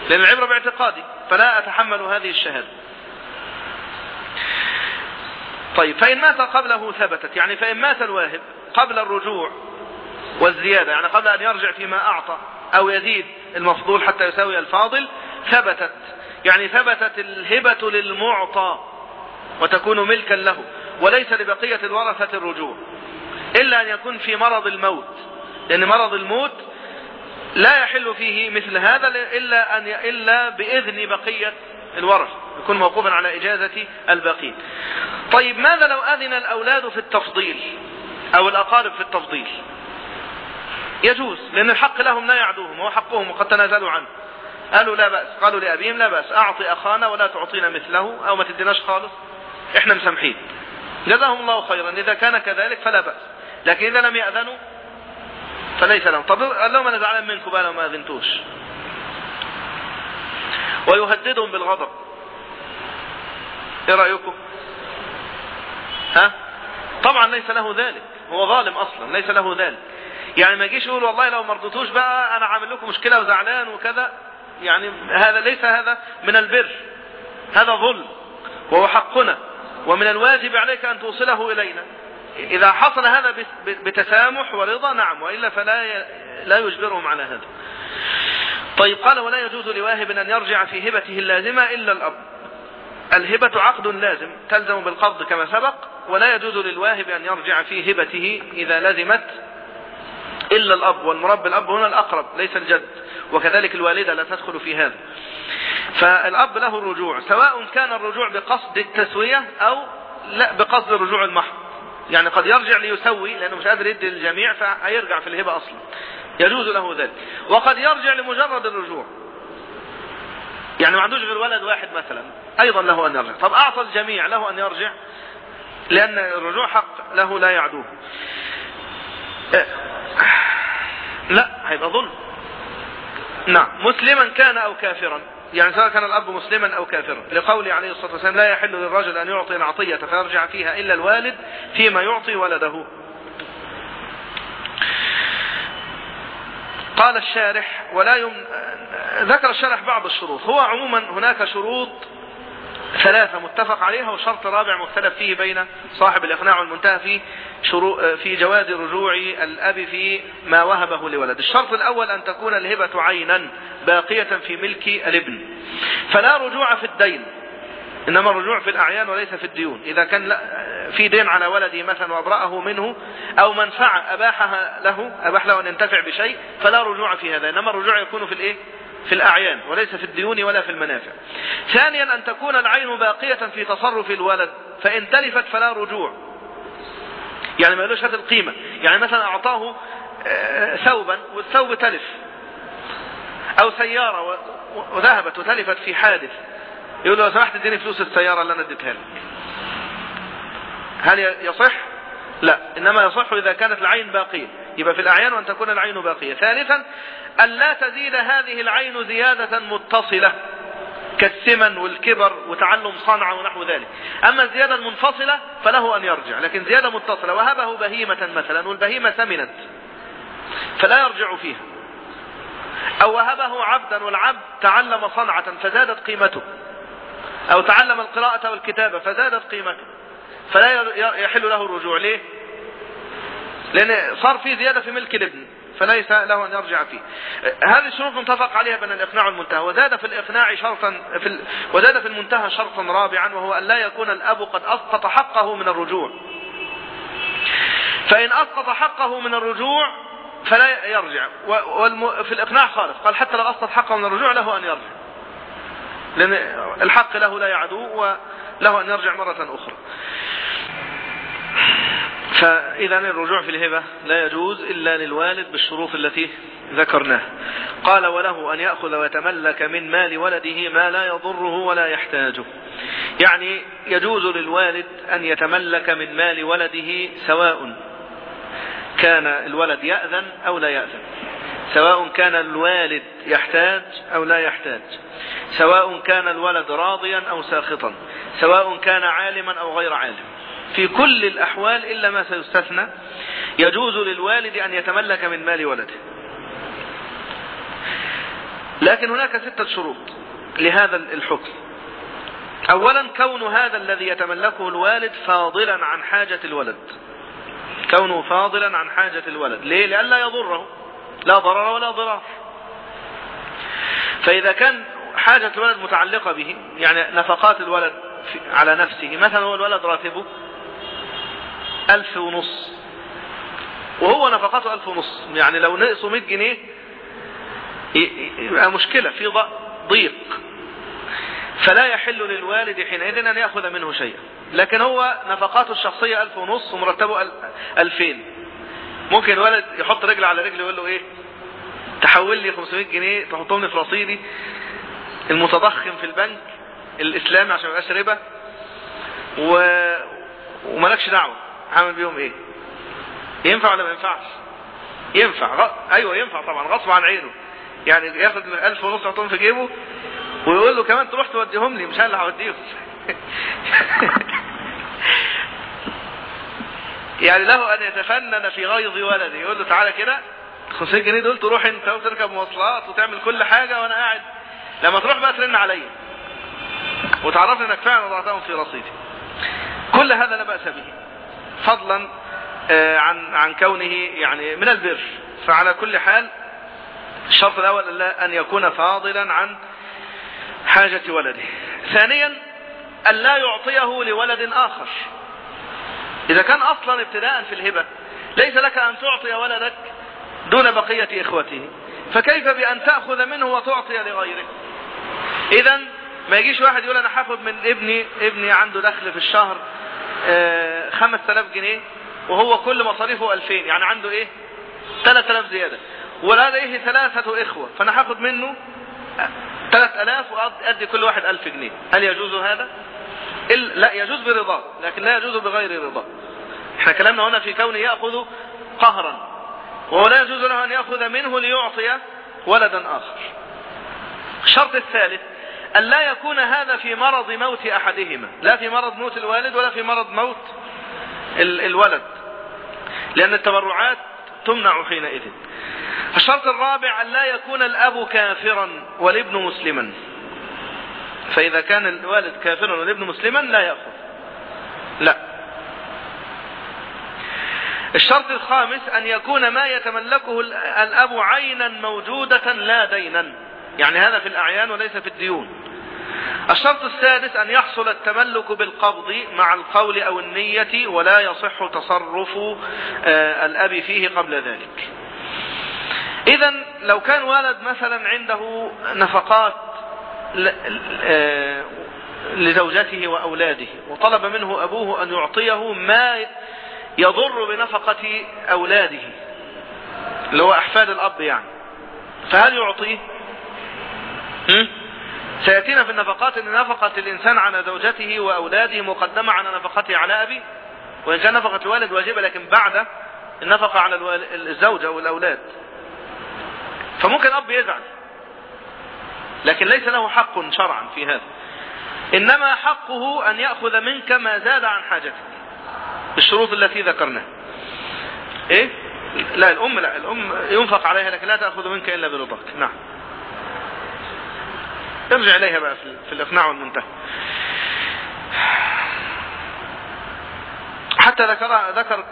لأن العبرة باعتقادي فلا أتحمل هذه الشهادة. طيب فإن مات قبله ثبتت يعني فإن مات الواهب قبل الرجوع والزيادة يعني قبل أن يرجع فيما أعطى أو يزيد المفضول حتى يساوي الفاضل ثبتت. يعني ثبتت الهبة للمعطى وتكون ملكا له وليس لبقية الورثة الرجوع. إلا أن يكون في مرض الموت لأن مرض الموت لا يحل فيه مثل هذا إلا, أن إلا بإذن بقية الورث يكون موقوفا على إجازة البقين. طيب ماذا لو أذن الأولاد في التفضيل؟ أو الأقارب في التفضيل. يجوز لأن الحق لهم لا يعدوهم هو حقهم وقد تنازلوا عنه. قالوا لا بأس قالوا لأبيهم لا بأس أعطي أخانا ولا تعطينا مثله أو ما تديناش خالص. إحنا مسامحين. جزاهم الله خيرا إذا كان كذلك فلا بأس. لكن إذا لم يأذنوا فليس لهم. طب قال لهم أنا زعلان منكم بقى لو ما أذنتوش. ويهددهم بالغضب. إيه رأيكم؟ ها؟ طبعا ليس له ذلك. هو ظالم أصلا ليس له ذلك. يعني ما يجيش يقول والله لو ما رضيتوش بقى أنا عامل لكم مشكلة وزعلان وكذا. يعني هذا ليس هذا من البر. هذا ظلم. وهو حقنا. ومن الواجب عليك أن توصله إلينا. إذا حصل هذا بتسامح ورضا نعم. وإلا فلا لا يجبرهم على هذا. طيب قال ولا يجوز لواهب أن يرجع في هبته اللازمة إلا الأب. الهبة عقد لازم تلزم بالقبض كما سبق ولا يجوز للواهب أن يرجع في هبته إذا لزمت إلا الأب والمرب الأب هنا الأقرب ليس الجد وكذلك الوالدة لا تدخل في هذا. فالأب له الرجوع سواء كان الرجوع بقصد التسوية أو لا بقصد الرجوع المحض. يعني قد يرجع ليسوي لأنه مش قادر يدي للجميع فهيرجع في الهبة أصلا. يجوز له ذلك. وقد يرجع لمجرد الرجوع. يعني ما عندوش غير ولد واحد مثلا. أيضا له أن يرجع. طب أعطى الجميع له أن يرجع لأن الرجوع حق له لا يعدوه. إيه. لا هيبقى ظلم. نعم مسلما كان أو كافرا. يعني سواء كان الأب مسلما أو كافرا. لقوله عليه الصلاة والسلام لا يحل للرجل أن يعطي العطيه فيرجع فيها إلا الوالد فيما يعطي ولده. قال الشارح ولا يم... ذكر الشارح بعض الشروط. هو عموما هناك شروط ثلاثة متفق عليها وشرط رابع مختلف فيه بين صاحب الإقناع والمنتهى في شروع في جواز رجوع الأب في ما وهبه لولد. الشرط الأول أن تكون الهبة عينا باقية في ملك الابن. فلا رجوع في الدين. إنما الرجوع في الأعيان وليس في الديون. إذا كان في دين على ولدي مثلا وأبرأه منه أو منفعة أباحها له أباح له أن ينتفع بشيء فلا رجوع في هذا. إنما الرجوع يكون في الإيه؟ في الأعيان وليس في الديون ولا في المنافع. ثانيا أن تكون العين باقية في تصرف الولد. فإن تلفت فلا رجوع. يعني ما يقولوش هذه القيمة. يعني مثلا أعطاه آه، ثوبا والثوب تلف. أو سيارة وذهبت وتلفت في حادث. يقول له لو سمحت اديني فلوس السيارة اللي أنا اديتها لك. هل يصح؟ لا. إنما يصح إذا كانت العين باقية. يبقى في الأعيان وأن تكون العين باقية. ثالثا أن لا تزيد هذه العين زيادة متصلة كالسمن والكبر وتعلم صنعة ونحو ذلك. أما الزيادة المنفصلة فله أن يرجع. لكن زيادة متصلة وهبه بهيمة مثلا والبهيمة ثمنت فلا يرجع فيها. أو وهبه عبدا والعبد تعلم صنعة فزادت قيمته. أو تعلم القراءة والكتابة فزادت قيمته. فلا يحل له الرجوع. ليه؟ لأن صار في زيادة في ملك الابن فليس له أن يرجع فيه. هذه الشروط متفق عليها بين الإقناع والمنتهى وزاد في الإقناع شرطا في ال... وزاد في المنتهى شرطا رابعا وهو أن لا يكون الأب قد أسقط حقه من الرجوع. فإن أسقط حقه من الرجوع فلا يرجع. والم... في الإقناع خالص. قال حتى لو أسقط حقه من الرجوع له أن يرجع. لأن الحق له لا يعدو وله أن يرجع مرة أخرى. فإذا الرجوع في الهبة لا يجوز إلا للوالد بالشروط التي ذكرناها قال وله أن يأخذ ويتملك من مال ولده ما لا يضره ولا يحتاجه. يعني يجوز للوالد أن يتملك من مال ولده سواء كان الولد يأذن أو لا يأذن. سواء كان الوالد يحتاج أو لا يحتاج. سواء كان الولد راضيا أو ساخطا. سواء كان عالما أو غير عالم. في كل الأحوال إلا ما سيستثنى يجوز للوالد أن يتملك من مال ولده. لكن هناك ستة شروط لهذا الحكم. أولا كون هذا الذي يتملكه الوالد فاضلا عن حاجة الولد. كونه فاضلا عن حاجة الولد. ليه؟ لئلا يضره. لا ضرر ولا ضرار. فإذا كان حاجة الولد متعلقة به يعني نفقات الولد على نفسه مثلا هو الولد راتبه ألف ونص وهو نفقاته ألف ونص يعني لو نقصوا 100 جنيه يبقى مشكلة في ضيق. فلا يحل للوالد حينئذ أن يأخذ منه شيئا. لكن هو نفقاته الشخصية ألف ونص ومرتبه ألفين. ممكن الولد يحط رجل على رجل ويقول له إيه؟ تحول لي 500 جنيه تحطهم لي في رصيدي. المتضخم في البنك الإسلامي عشان ما يبقاش ربا. و... ومالكش دعوة هعمل بيهم إيه؟ ينفع ولا ما ينفعش؟ ينفع غ... أيوه ينفع طبعا غصب عن عينه. يعني ياخد ألف ونص يحطهم في جيبه ويقول له كمان تروح توديهم لي مش أنا اللي هوديهم. <laughs> يعني له أن يتفنن في غيظ ولده. يقول له تعالى كده 500 جنيه دول تروح انت وتركب مواصلات وتعمل كل حاجة وأنا قاعد. لما تروح بقى ترن عليا. وتعرفني إنك فعلا وضعتهم في رصيدي. كل هذا لا بأس به. فضلا عن عن كونه يعني من البر. فعلى كل حال الشرط الأول أن يكون فاضلا عن حاجة ولده. ثانيا أن لا يعطيه لولد آخر. إذا كان أصلا ابتداء في الهبة ليس لك أن تعطي ولدك دون بقية إخوته فكيف بأن تأخذ منه وتعطي لغيره؟ إذا ما يجيش واحد يقول أنا هاخد من ابني ابني عنده دخل في الشهر خمس تلاف جنيه وهو كل مصاريفه ألفين يعني عنده إيه؟ ثلاث آلاف زيادة. ولديه ثلاثة إخوة فأنا هاخد منه ثلاث ألاف وأدي كل واحد ألف جنيه. هل يجوز هذا؟ لا يجوز برضاه لكن لا يجوز بغير رضاه إحنا كلامنا هنا في كونه يأخذ قهرا. وهو لا يجوز له أن يأخذ منه ليعطي ولدا آخر. الشرط الثالث أن لا يكون هذا في مرض موت أحدهما. لا في مرض موت الوالد ولا في مرض موت الولد. لأن التبرعات تمنع حينئذ. الشرط الرابع أن لا يكون الأب كافرا والابن مسلما. فإذا كان الوالد كافرا والابن مسلما لا يأخذ. لا. الشرط الخامس أن يكون ما يتملكه الأب عينا موجودة لا دينا. يعني هذا في الأعيان وليس في الديون. الشرط السادس أن يحصل التملك بالقبض مع القول أو النية ولا يصح تصرف الأب فيه قبل ذلك. إذا لو كان ولد مثلا عنده نفقات لزوجته وأولاده وطلب منه أبوه أن يعطيه ما يضر بنفقة أولاده اللي هو أحفاد الأب يعني. فهل يعطيه؟ سيأتينا في النفقات أن نفقة الإنسان على زوجته وأولاده مقدمة على نفقته على أبي. وإن كان نفقة الوالد واجبة لكن بعد النفقة على الزوجة والأولاد فممكن أب يزعل. لكن ليس له حق شرعا في هذا. إنما حقه أن يأخذ منك ما زاد عن حاجتك. بالشروط التي ذكرناها. إيه؟ لا الأم لا الأم ينفق عليها لكن لا تأخذ منك إلا برضاك. نعم. ارجع إليها بقى في الإقناع والمنتهى. حتى ذكر ذكر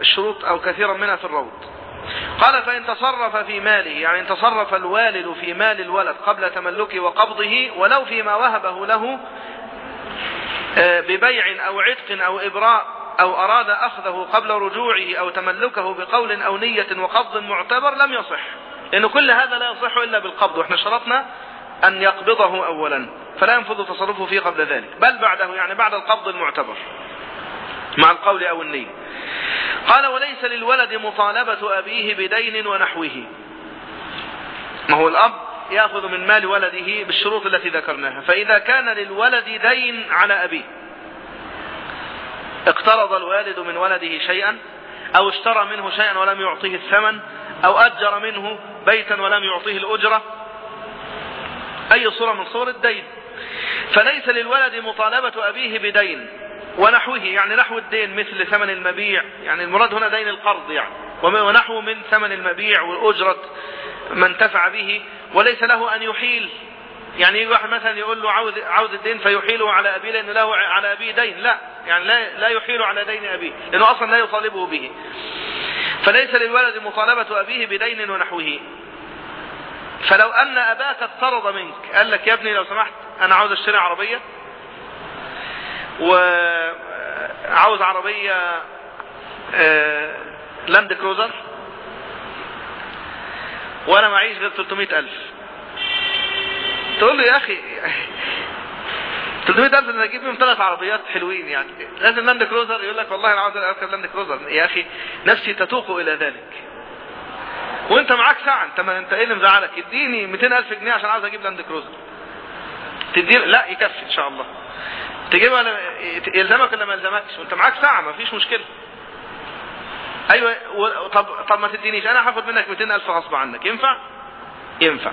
الشروط أو كثيرا منها في الروض. قال فإن تصرف في ماله يعني إن تصرف الوالد في مال الولد قبل تملكه وقبضه ولو فيما وهبه له ببيع أو عتق أو إبراء أو أراد أخذه قبل رجوعه أو تملكه بقول أو نية وقبض معتبر لم يصح. لأن كل هذا لا يصح إلا بالقبض وإحنا شرطنا أن يقبضه أولا فلا ينفذ تصرفه فيه قبل ذلك بل بعده يعني بعد القبض المعتبر. مع القول أو النية قال وليس للولد مطالبة أبيه بدين ونحوه. ما هو الأب يأخذ من مال ولده بالشروط التي ذكرناها. فإذا كان للولد دين على أبيه اقترض الوالد من ولده شيئا أو اشترى منه شيئا ولم يعطيه الثمن أو أجر منه بيتا ولم يعطيه الأجرة أي صورة من صور الدين. فليس للولد مطالبة أبيه بدين. ونحوه يعني نحو الدين مثل ثمن المبيع يعني المراد هنا دين القرض يعني. ونحو من ثمن المبيع وأجرة من انتفع به وليس له أن يحيل. يعني يجي واحد مثلا يقول له عاوز عاوز الدين فيحيله على أبيه لأنه له على أبيه دين. لا يعني لا لا يحيل على دين أبيه لأنه أصلا لا يطالبه به. فليس للولد مطالبة أبيه بدين ونحوه. فلو أن أباك اقترض منك قال لك يا ابني لو سمحت أنا عاوز أشتري عربية. وعاوز عربية لاند كروزر وأنا معيش غير 300 ألف. تقول له يا أخي 300 ألف أنا أجيب منهم ثلاث عربيات حلوين يعني. لازم Land Cruiser يقول لك والله أنا عاوز أركب Land Cruiser يا أخي نفسي تتوق إلى ذلك. وأنت معاك ساعة. أنت ما أنت إيه اللي مزعلك؟ اديني 200 ألف جنيه عشان عاوز أجيب Land Cruiser تدي لا يكفي إن شاء الله. تجيبها يلزمك ولا ما يلزمكش؟ وانت معاك ساعة ما فيش مشكلة. أيوه و... طب طب ما تدينيش أنا هاخد منك 200 ألف غصب عنك. ينفع؟ ينفع.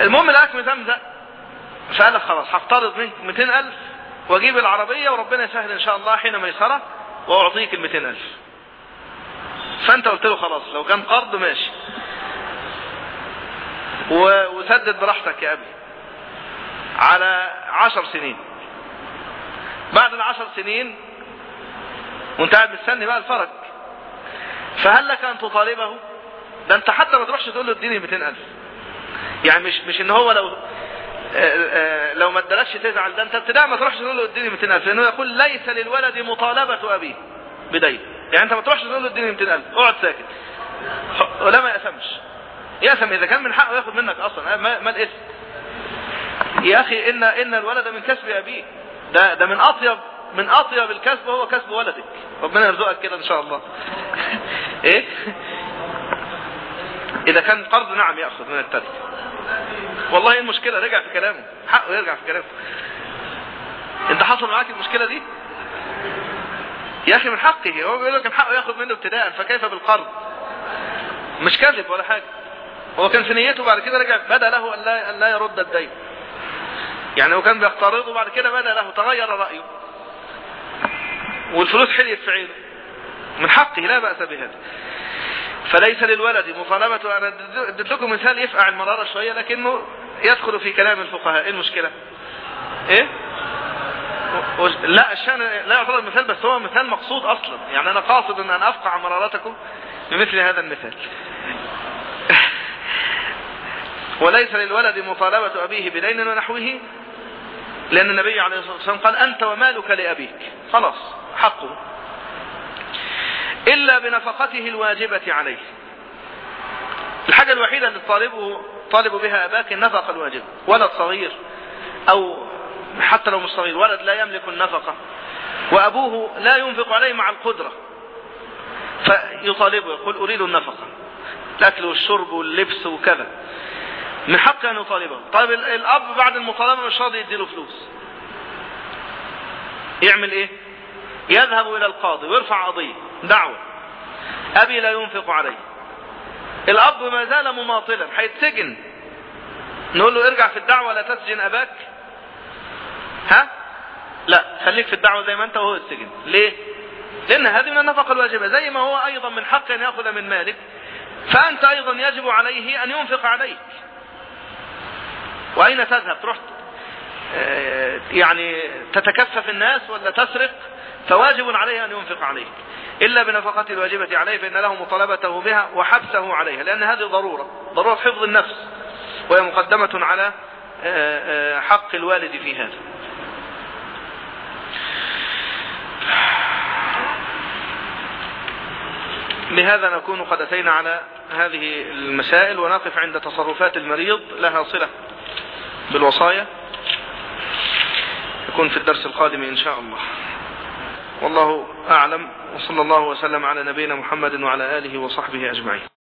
المهم لقاك مزمزق فقال لك خلاص هفترض منك 200 ألف وأجيب العربية وربنا يسهل إن شاء الله حين ميسرة وأعطيك ال 200 ألف. فأنت قلت له خلاص لو كان قرض ماشي. و... وسدد براحتك يا أبي. على عشر سنين. بعد العشر سنين وانت قاعد مستني بقى الفرج. فهل لك أن تطالبه؟ ده أنت حتى ما تروحش تقول له اديني 200000 يعني مش مش إن هو لو آآ آآ لو ما ادالكش تزعل ده أنت ابتداء ما تروحش تقول له اديني 200000 لأنه يقول ليس للولد مطالبة أبيه بدين. يعني أنت ما تروحش تقول له اديني 200000 اقعد ساكت. ولا ما يأسمش يأسم إذا كان من حقه ياخد منك أصلا ما, ما الاسم يا أخي ان إن الولد من كسب أبيه. ده ده من أطيب من أطيب الكسب هو كسب ولدك. ربنا يرزقك كده إن شاء الله. <laughs> إيه؟ إذا كان قرض نعم ياخذ من التركه والله إيه المشكلة؟ رجع في كلامه. حقه يرجع في كلامه. أنت حصل معاك المشكلة دي؟ يا أخي من حقه. هو بيقول لك من حقه ياخذ منه ابتداء فكيف بالقرض؟ مش كذب ولا حاجة. هو كان في نيته بعد كده رجع بدأ له أن لا, أن لا يرد الدين. يعني هو كان بيقترضه بعد كده بدا له تغير رأيه. والفلوس حليت في عينه. من حقه لا بأس بهذا. فليس للولد مطالبة. أنا اديت لكم مثال يفقع المرارة شوية لكنه يدخل في كلام الفقهاء. إيه المشكلة؟ إيه؟ لا الشأن لا يعتبر مثال بس هو مثال مقصود أصلا. يعني أنا قاصد أن أنا أفقع مرارتكم بمثل هذا المثال. <laughs> وليس للولد مطالبة أبيه بدين ونحوه. لأن النبي عليه الصلاة والسلام قال أنت ومالك لأبيك. خلاص حقه. إلا بنفقته الواجبة عليه. الحاجة الوحيدة اللي طالبه طالب بها أباك النفقة الواجبة. ولد صغير أو حتى لو مش صغير ولد لا يملك النفقة. وأبوه لا ينفق عليه مع القدرة. فيطالبه يقول أريد النفقة. الأكل والشرب واللبس وكذا. من حق أن يطالبه طيب الأب بعد المطالبة مش راضي يديله فلوس. يعمل إيه؟ يذهب إلى القاضي ويرفع قضية دعوة. أبي لا ينفق عليه. الأب ما زال مماطلا هيتسجن. نقول له ارجع في الدعوة لا تسجن أباك. ها؟ لا خليك في الدعوة زي ما أنت وهو السجن ليه؟ لأن هذه من النفقة الواجبة. زي ما هو أيضا من حق أن يأخذ من مالك فأنت أيضا يجب عليه أن ينفق عليك. وأين تذهب؟ تروح يعني تتكفف الناس ولا تسرق؟ فواجب عليه أن ينفق عليك. إلا بنفقة الواجبة عليه فإن له مطالبته بها وحبسه عليها لأن هذه ضرورة ضرورة حفظ النفس وهي مقدمة على حق الوالد في هذا. بهذا نكون قد أتينا على هذه المسائل ونقف عند تصرفات المريض لها صلة. بالوصايا يكون في الدرس القادم إن شاء الله. والله أعلم وصلى الله وسلم على نبينا محمد وعلى آله وصحبه أجمعين.